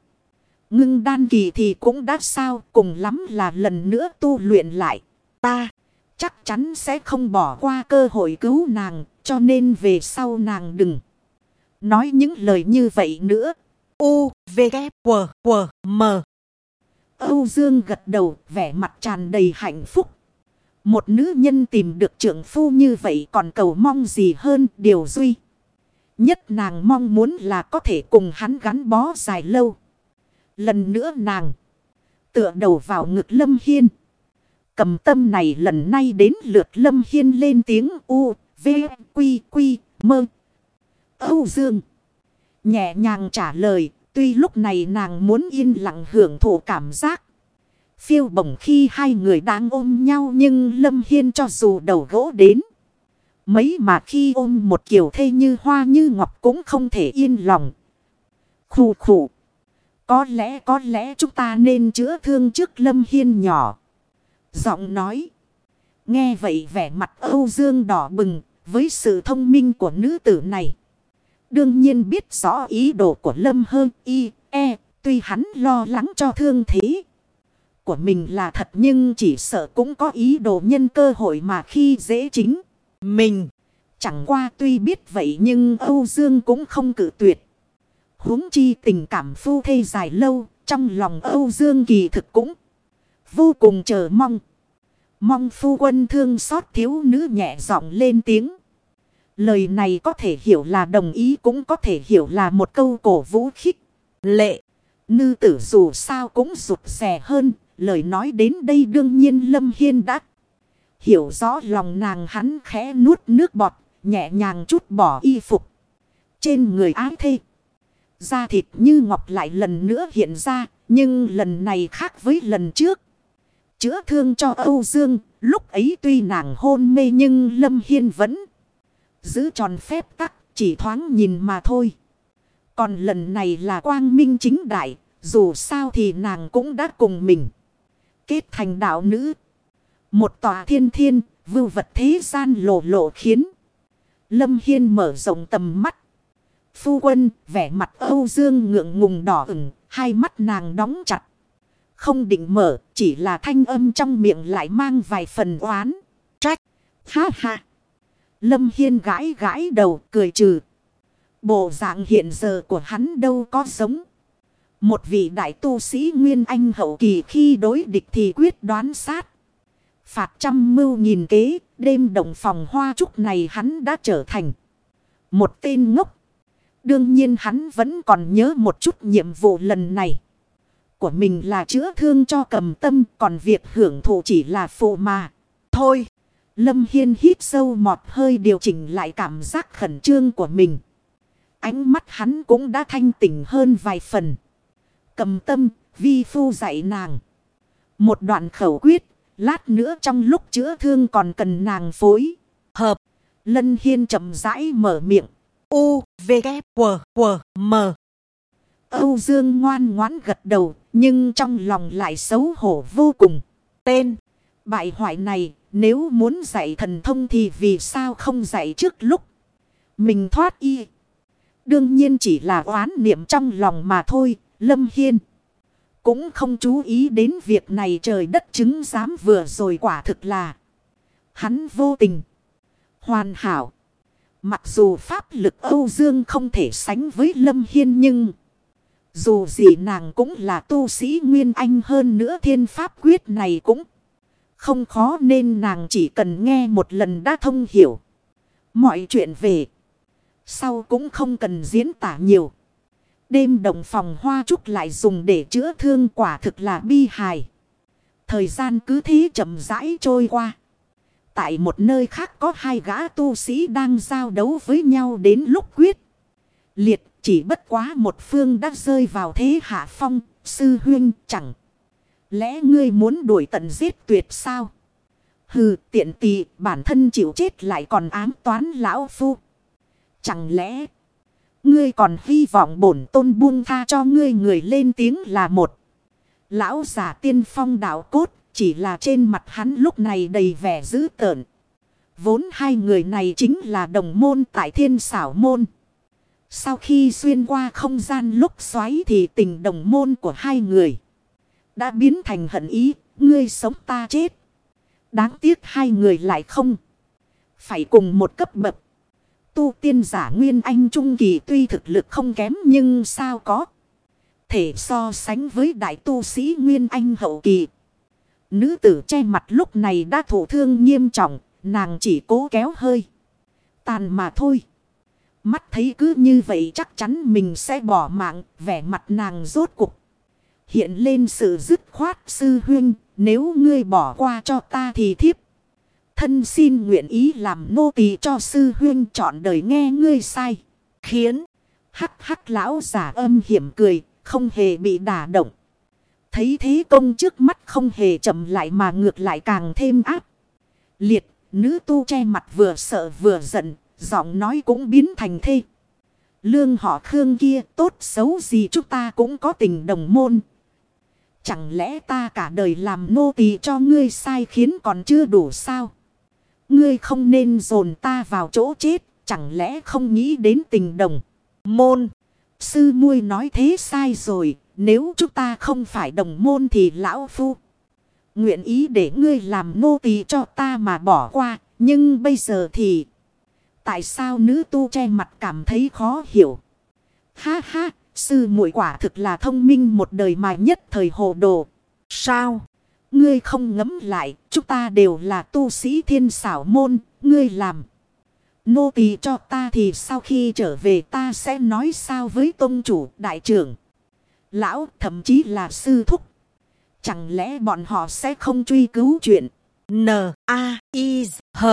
Ngưng đan kỳ thì cũng đã sao cùng lắm là lần nữa tu luyện lại. Ta chắc chắn sẽ không bỏ qua cơ hội cứu nàng cho nên về sau nàng đừng nói những lời như vậy nữa. U, V, K, W, W, M. Âu Dương gật đầu vẻ mặt tràn đầy hạnh phúc. Một nữ nhân tìm được trưởng phu như vậy còn cầu mong gì hơn điều duy. Nhất nàng mong muốn là có thể cùng hắn gắn bó dài lâu. Lần nữa nàng tựa đầu vào ngực Lâm Hiên. Cầm tâm này lần nay đến lượt Lâm Hiên lên tiếng U, V, Quy, Quy, Mơ. Âu Dương. Nhẹ nhàng trả lời, tuy lúc này nàng muốn yên lặng hưởng thụ cảm giác. Phiêu bổng khi hai người đang ôm nhau nhưng Lâm Hiên cho dù đầu gỗ đến. Mấy mà khi ôm một kiểu thê như hoa như ngọc cũng không thể yên lòng. Khủ khủ. Có lẽ có lẽ chúng ta nên chữa thương trước Lâm Hiên nhỏ. Giọng nói. Nghe vậy vẻ mặt Âu Dương đỏ bừng với sự thông minh của nữ tử này. Đương nhiên biết rõ ý đồ của Lâm hơn y, e, tuy hắn lo lắng cho thương thế của mình là thật nhưng chỉ sợ cũng có ý đồ nhân cơ hội mà khi dễ chính. Mình, chẳng qua tuy biết vậy nhưng Âu Dương cũng không cử tuyệt huống chi tình cảm phu thê dài lâu, trong lòng Âu Dương kỳ thực cũng vô cùng chờ mong. Mong phu quân thương xót thiếu nữ nhẹ giọng lên tiếng. Lời này có thể hiểu là đồng ý cũng có thể hiểu là một câu cổ vũ khích. Lệ, nữ tử dù sao cũng rụt rè hơn, lời nói đến đây đương nhiên Lâm Hiên đã hiểu rõ lòng nàng hắn khẽ nuốt nước bọt, nhẹ nhàng chút bỏ y phục. Trên người ái thê, da thịt như ngọc lại lần nữa hiện ra, nhưng lần này khác với lần trước. Chữa thương cho Âu Dương, lúc ấy tuy nàng hôn mê nhưng Lâm Hiên vẫn giữ tròn phép tắc, chỉ thoáng nhìn mà thôi. Còn lần này là quang minh chính đại, dù sao thì nàng cũng đã cùng mình. Kết thành đạo nữ. Một tòa thiên thiên, vưu vật thế gian lộ lộ khiến. Lâm Hiên mở rộng tầm mắt. Phu quân, vẻ mặt Âu Dương ngượng ngùng đỏ ửng, hai mắt nàng đóng chặt. Không định mở, chỉ là thanh âm trong miệng lại mang vài phần oán. Trách. Ha ha. Lâm Hiên gãi gãi đầu cười trừ. Bộ dạng hiện giờ của hắn đâu có giống. Một vị đại tu sĩ Nguyên Anh hậu kỳ khi đối địch thì quyết đoán sát. Phạt trăm mưu nghìn kế, đêm động phòng hoa trúc này hắn đã trở thành một tên ngốc. Đương nhiên hắn vẫn còn nhớ một chút nhiệm vụ lần này. Của mình là chữa thương cho cầm tâm, còn việc hưởng thụ chỉ là phụ mà. Thôi, Lâm Hiên hít sâu một hơi điều chỉnh lại cảm giác khẩn trương của mình. Ánh mắt hắn cũng đã thanh tỉnh hơn vài phần. Cầm tâm, vi phu dạy nàng. Một đoạn khẩu quyết, lát nữa trong lúc chữa thương còn cần nàng phối. Hợp, Lân Hiên chậm rãi mở miệng. U, V, K, W, W, M. Âu Dương ngoan ngoãn gật đầu, nhưng trong lòng lại xấu hổ vô cùng. Tên, bại hoại này, nếu muốn dạy thần thông thì vì sao không dạy trước lúc mình thoát y. Đương nhiên chỉ là oán niệm trong lòng mà thôi, Lâm Hiên. Cũng không chú ý đến việc này trời đất chứng giám vừa rồi quả thực là. Hắn vô tình. Hoàn hảo. Mặc dù pháp lực Âu Dương không thể sánh với Lâm Hiên nhưng. Dù gì nàng cũng là tu sĩ Nguyên Anh hơn nữa thiên pháp quyết này cũng không khó nên nàng chỉ cần nghe một lần đã thông hiểu. Mọi chuyện về. Sau cũng không cần diễn tả nhiều. Đêm đồng phòng hoa trúc lại dùng để chữa thương quả thực là bi hài. Thời gian cứ thế chậm rãi trôi qua. Tại một nơi khác có hai gã tu sĩ đang giao đấu với nhau đến lúc quyết. Liệt chỉ bất quá một phương đã rơi vào thế hạ phong, sư huyên chẳng. Lẽ ngươi muốn đuổi tận giết tuyệt sao? Hừ tiện tì bản thân chịu chết lại còn ám toán lão phu. Chẳng lẽ ngươi còn hy vọng bổn tôn buông tha cho ngươi người lên tiếng là một. Lão giả tiên phong đạo cốt chỉ là trên mặt hắn lúc này đầy vẻ dữ tợn. Vốn hai người này chính là đồng môn tại thiên xảo môn. Sau khi xuyên qua không gian lúc xoáy thì tình đồng môn của hai người đã biến thành hận ý, ngươi sống ta chết. Đáng tiếc hai người lại không. Phải cùng một cấp bậc. Tu tiên giả Nguyên Anh Trung Kỳ tuy thực lực không kém nhưng sao có. Thể so sánh với đại tu sĩ Nguyên Anh Hậu Kỳ. Nữ tử che mặt lúc này đã thổ thương nghiêm trọng. Nàng chỉ cố kéo hơi. Tàn mà thôi. Mắt thấy cứ như vậy chắc chắn mình sẽ bỏ mạng. Vẻ mặt nàng rốt cục. Hiện lên sự dứt khoát, sư huyên. Nếu ngươi bỏ qua cho ta thì thiếp. Thân xin nguyện ý làm nô tỳ cho sư huyên chọn đời nghe ngươi sai. Khiến. Hắc hắc lão giả âm hiểm cười. Không hề bị đả động. Thấy thế công trước mắt không hề chậm lại mà ngược lại càng thêm áp. Liệt, nữ tu che mặt vừa sợ vừa giận, giọng nói cũng biến thành thê. Lương họ Khương kia tốt xấu gì chúng ta cũng có tình đồng môn. Chẳng lẽ ta cả đời làm nô tỳ cho ngươi sai khiến còn chưa đủ sao? Ngươi không nên dồn ta vào chỗ chết, chẳng lẽ không nghĩ đến tình đồng. Môn, sư muôi nói thế sai rồi, nếu chúng ta không phải đồng môn thì lão phu. Nguyện ý để ngươi làm nô tỳ cho ta mà bỏ qua, nhưng bây giờ thì... Tại sao nữ tu che mặt cảm thấy khó hiểu? Ha ha, sư muội quả thực là thông minh một đời mà nhất thời hồ đồ. Sao? Ngươi không ngấm lại, chúng ta đều là tu sĩ thiên xảo môn, ngươi làm. Nô tỳ cho ta thì sau khi trở về ta sẽ nói sao với tôn chủ đại trưởng. Lão thậm chí là sư thúc. Chẳng lẽ bọn họ sẽ không truy cứu chuyện. N-A-I-H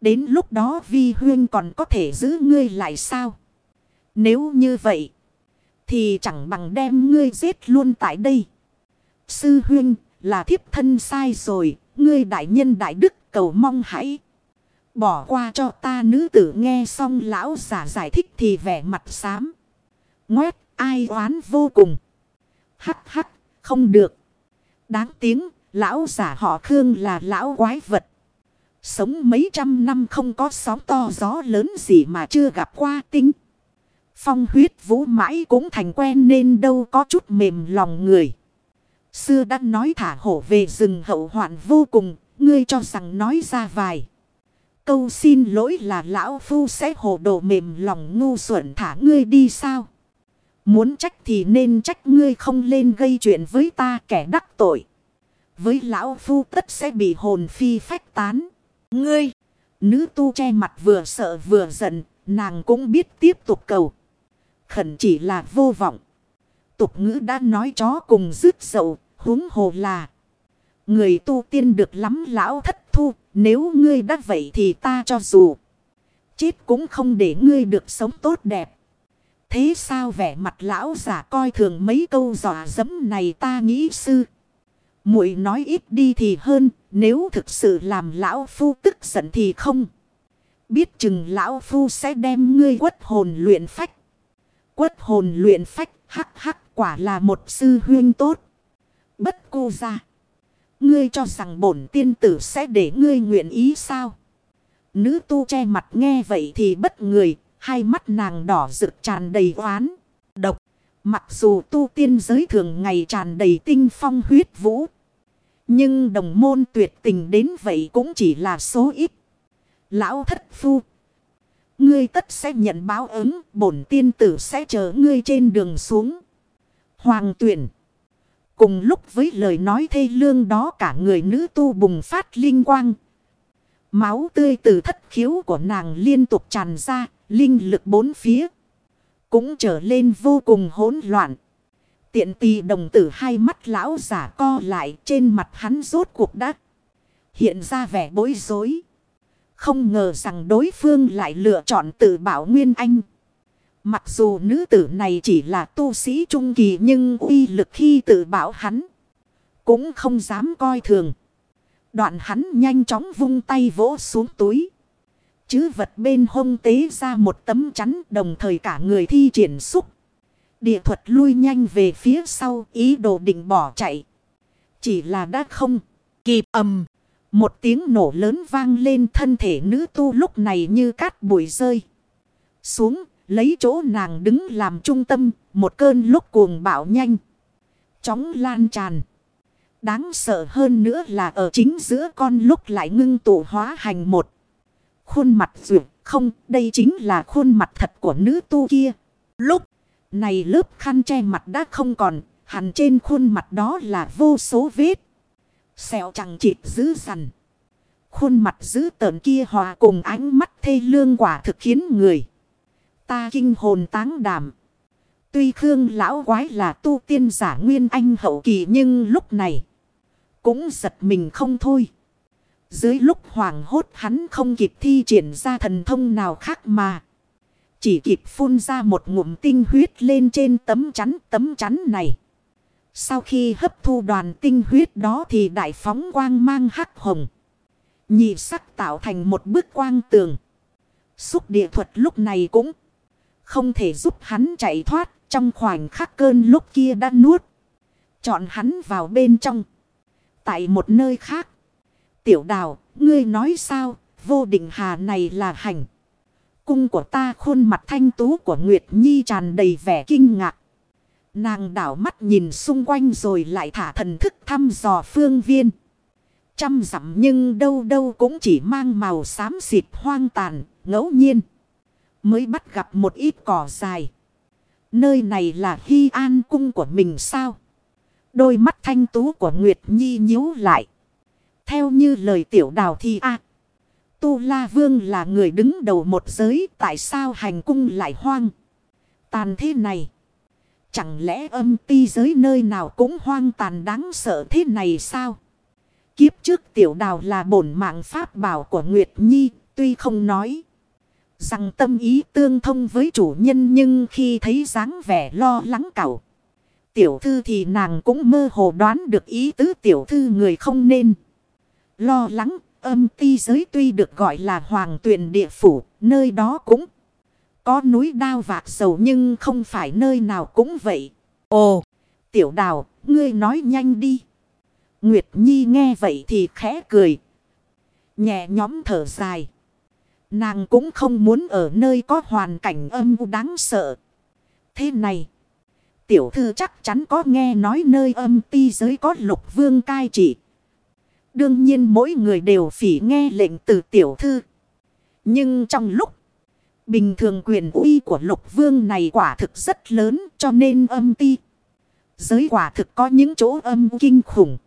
Đến lúc đó vi huyên còn có thể giữ ngươi lại sao? Nếu như vậy. Thì chẳng bằng đem ngươi giết luôn tại đây. Sư huyên là thiếp thân sai rồi. Ngươi đại nhân đại đức cầu mong hãy. Bỏ qua cho ta nữ tử nghe xong lão giả giải thích thì vẻ mặt xám. Ngoét ai oán vô cùng. Hắc hắc không được. Đáng tiếng lão giả họ Khương là lão quái vật. Sống mấy trăm năm không có sóng to gió lớn gì mà chưa gặp qua tinh. Phong huyết vũ mãi cũng thành quen nên đâu có chút mềm lòng người. Xưa đã nói thả hổ về rừng hậu hoạn vô cùng, ngươi cho rằng nói ra vài. Câu xin lỗi là lão phu sẽ hồ đồ mềm lòng ngu xuẩn thả ngươi đi sao? Muốn trách thì nên trách ngươi không lên gây chuyện với ta kẻ đắc tội. Với lão phu tất sẽ bị hồn phi phách tán. Ngươi, nữ tu che mặt vừa sợ vừa giận, nàng cũng biết tiếp tục cầu. Khẩn chỉ là vô vọng. Tục ngữ đã nói chó cùng rứt dậu, huống hồ là. Người tu tiên được lắm lão thất thu, nếu ngươi đã vậy thì ta cho dù. Chết cũng không để ngươi được sống tốt đẹp. Thế sao vẻ mặt lão giả coi thường mấy câu dọa dẫm này ta nghĩ sư muội nói ít đi thì hơn, nếu thực sự làm lão phu tức giận thì không. Biết chừng lão phu sẽ đem ngươi quất hồn luyện phách. Quất hồn luyện phách hắc hắc quả là một sư huyên tốt. Bất cô ra. Ngươi cho rằng bổn tiên tử sẽ để ngươi nguyện ý sao? Nữ tu che mặt nghe vậy thì bất người, hai mắt nàng đỏ rực tràn đầy oán, độc. Mặc dù tu tiên giới thường ngày tràn đầy tinh phong huyết vũ. Nhưng đồng môn tuyệt tình đến vậy cũng chỉ là số ít. Lão thất phu. Ngươi tất sẽ nhận báo ứng. Bổn tiên tử sẽ chờ ngươi trên đường xuống. Hoàng tuyển. Cùng lúc với lời nói thê lương đó cả người nữ tu bùng phát linh quang. Máu tươi từ thất khiếu của nàng liên tục tràn ra. Linh lực bốn phía. Cũng trở lên vô cùng hỗn loạn. Tiện tì đồng tử hai mắt lão giả co lại trên mặt hắn rốt cuộc đắc. hiện ra vẻ bối rối. Không ngờ rằng đối phương lại lựa chọn tự bảo Nguyên Anh. Mặc dù nữ tử này chỉ là tu sĩ trung kỳ nhưng uy lực khi tự bảo hắn. Cũng không dám coi thường. Đoạn hắn nhanh chóng vung tay vỗ xuống túi. Chứ vật bên hông tế ra một tấm chắn đồng thời cả người thi triển xúc. Địa thuật lui nhanh về phía sau ý đồ định bỏ chạy. Chỉ là đã không kịp ầm. Một tiếng nổ lớn vang lên thân thể nữ tu lúc này như cát bụi rơi. Xuống, lấy chỗ nàng đứng làm trung tâm, một cơn lúc cuồng bạo nhanh. Chóng lan tràn. Đáng sợ hơn nữa là ở chính giữa con lúc lại ngưng tụ hóa hành một. Khuôn mặt ruột không, đây chính là khuôn mặt thật của nữ tu kia. Lúc này lớp khăn che mặt đã không còn, hẳn trên khuôn mặt đó là vô số vết. Sẹo chẳng chịt dữ dằn. Khuôn mặt dữ tợn kia hòa cùng ánh mắt thê lương quả thực khiến người. Ta kinh hồn táng đảm. Tuy Khương lão quái là tu tiên giả nguyên anh hậu kỳ nhưng lúc này cũng giật mình không thôi. Dưới lúc hoàng hốt hắn không kịp thi triển ra thần thông nào khác mà. Chỉ kịp phun ra một ngụm tinh huyết lên trên tấm chắn tấm chắn này. Sau khi hấp thu đoàn tinh huyết đó thì đại phóng quang mang hắc hồng. Nhị sắc tạo thành một bức quang tường. Xúc địa thuật lúc này cũng không thể giúp hắn chạy thoát, trong khoảnh khắc cơn lúc kia đã nuốt. Chọn hắn vào bên trong. Tại một nơi khác. Tiểu đào, ngươi nói sao, vô định hà này là hành. Cung của ta khuôn mặt thanh tú của Nguyệt Nhi tràn đầy vẻ kinh ngạc. Nàng đảo mắt nhìn xung quanh rồi lại thả thần thức thăm dò phương viên. Trăm dặm nhưng đâu đâu cũng chỉ mang màu xám xịt hoang tàn, ngẫu nhiên. Mới bắt gặp một ít cỏ dài. Nơi này là hy an cung của mình sao? Đôi mắt thanh tú của Nguyệt Nhi nhíu lại. Theo như lời tiểu đào thì a Tu La Vương là người đứng đầu một giới. Tại sao hành cung lại hoang? Tàn thế này. Chẳng lẽ âm ti giới nơi nào cũng hoang tàn đáng sợ thế này sao? Kiếp trước tiểu đào là bổn mạng pháp bảo của Nguyệt Nhi. Tuy không nói rằng tâm ý tương thông với chủ nhân nhưng khi thấy dáng vẻ lo lắng cẩu. Tiểu thư thì nàng cũng mơ hồ đoán được ý tứ tiểu thư người không nên. Lo lắng, âm ti giới tuy được gọi là hoàng tuyển địa phủ, nơi đó cũng có núi đao vạc sầu nhưng không phải nơi nào cũng vậy. Ồ, tiểu đào, ngươi nói nhanh đi. Nguyệt Nhi nghe vậy thì khẽ cười. Nhẹ nhóm thở dài. Nàng cũng không muốn ở nơi có hoàn cảnh âm u đáng sợ. Thế này. Tiểu thư chắc chắn có nghe nói nơi âm ti giới có lục vương cai trị. Đương nhiên mỗi người đều phỉ nghe lệnh từ tiểu thư. Nhưng trong lúc bình thường quyền uy của lục vương này quả thực rất lớn cho nên âm ti. Giới quả thực có những chỗ âm kinh khủng.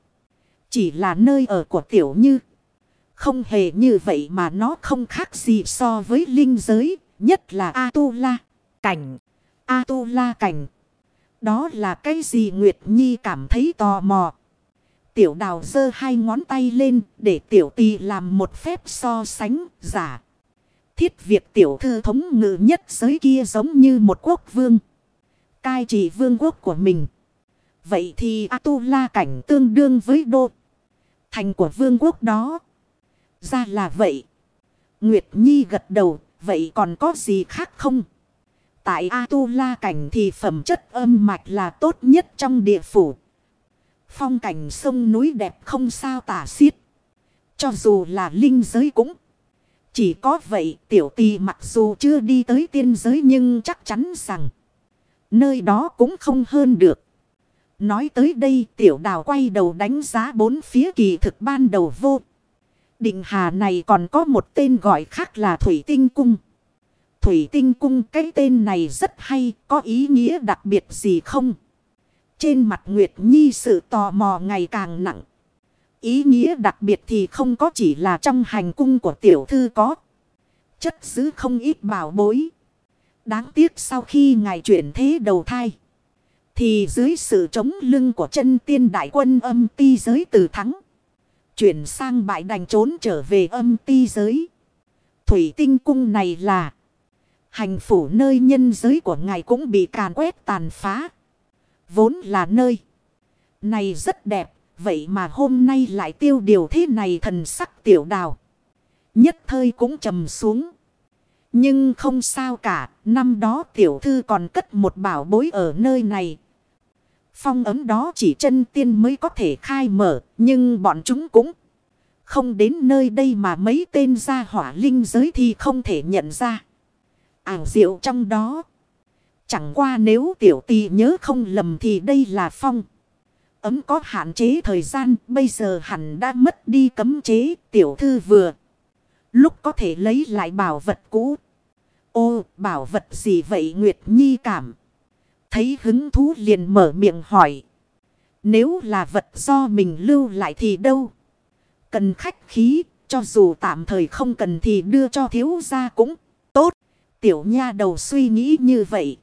Chỉ là nơi ở của tiểu như. Không hề như vậy mà nó không khác gì so với linh giới, nhất là A-tu-la. Cảnh. A-tu-la cảnh. Đó là cái gì Nguyệt Nhi cảm thấy tò mò. Tiểu đào giơ hai ngón tay lên để tiểu tì làm một phép so sánh giả. Thiết việc tiểu thư thống ngự nhất giới kia giống như một quốc vương. Cai trị vương quốc của mình. Vậy thì A-tu-la cảnh tương đương với đô. Thành của vương quốc đó. Ra là vậy. Nguyệt Nhi gật đầu. Vậy còn có gì khác không? Tại A-tu-la cảnh thì phẩm chất âm mạch là tốt nhất trong địa phủ. Phong cảnh sông núi đẹp không sao tả xiết. Cho dù là linh giới cũng. Chỉ có vậy tiểu tì mặc dù chưa đi tới tiên giới nhưng chắc chắn rằng. Nơi đó cũng không hơn được. Nói tới đây tiểu đào quay đầu đánh giá bốn phía kỳ thực ban đầu vô. Định hà này còn có một tên gọi khác là Thủy Tinh Cung. Thủy Tinh Cung cái tên này rất hay, có ý nghĩa đặc biệt gì không? Trên mặt Nguyệt Nhi sự tò mò ngày càng nặng. Ý nghĩa đặc biệt thì không có chỉ là trong hành cung của tiểu thư có. Chất xứ không ít bảo bối. Đáng tiếc sau khi ngài chuyển thế đầu thai. Thì dưới sự chống lưng của chân tiên đại quân âm ti giới từ thắng. Chuyển sang bại đành trốn trở về âm ti giới. Thủy tinh cung này là. Hành phủ nơi nhân giới của ngài cũng bị càn quét tàn phá. Vốn là nơi. Này rất đẹp. Vậy mà hôm nay lại tiêu điều thế này thần sắc tiểu đào. Nhất thời cũng trầm xuống. Nhưng không sao cả. Năm đó tiểu thư còn cất một bảo bối ở nơi này. Phong ấm đó chỉ chân tiên mới có thể khai mở. Nhưng bọn chúng cũng không đến nơi đây mà mấy tên gia hỏa linh giới thì không thể nhận ra. À, Ảo diệu trong đó. Chẳng qua nếu tiểu tì nhớ không lầm thì đây là phong. Ấm có hạn chế thời gian bây giờ hẳn đã mất đi cấm chế tiểu thư vừa. Lúc có thể lấy lại bảo vật cũ. Ô bảo vật gì vậy Nguyệt Nhi cảm. Thấy hứng thú liền mở miệng hỏi. Nếu là vật do mình lưu lại thì đâu? Cần khách khí, cho dù tạm thời không cần thì đưa cho thiếu gia cũng tốt. Tiểu nha đầu suy nghĩ như vậy,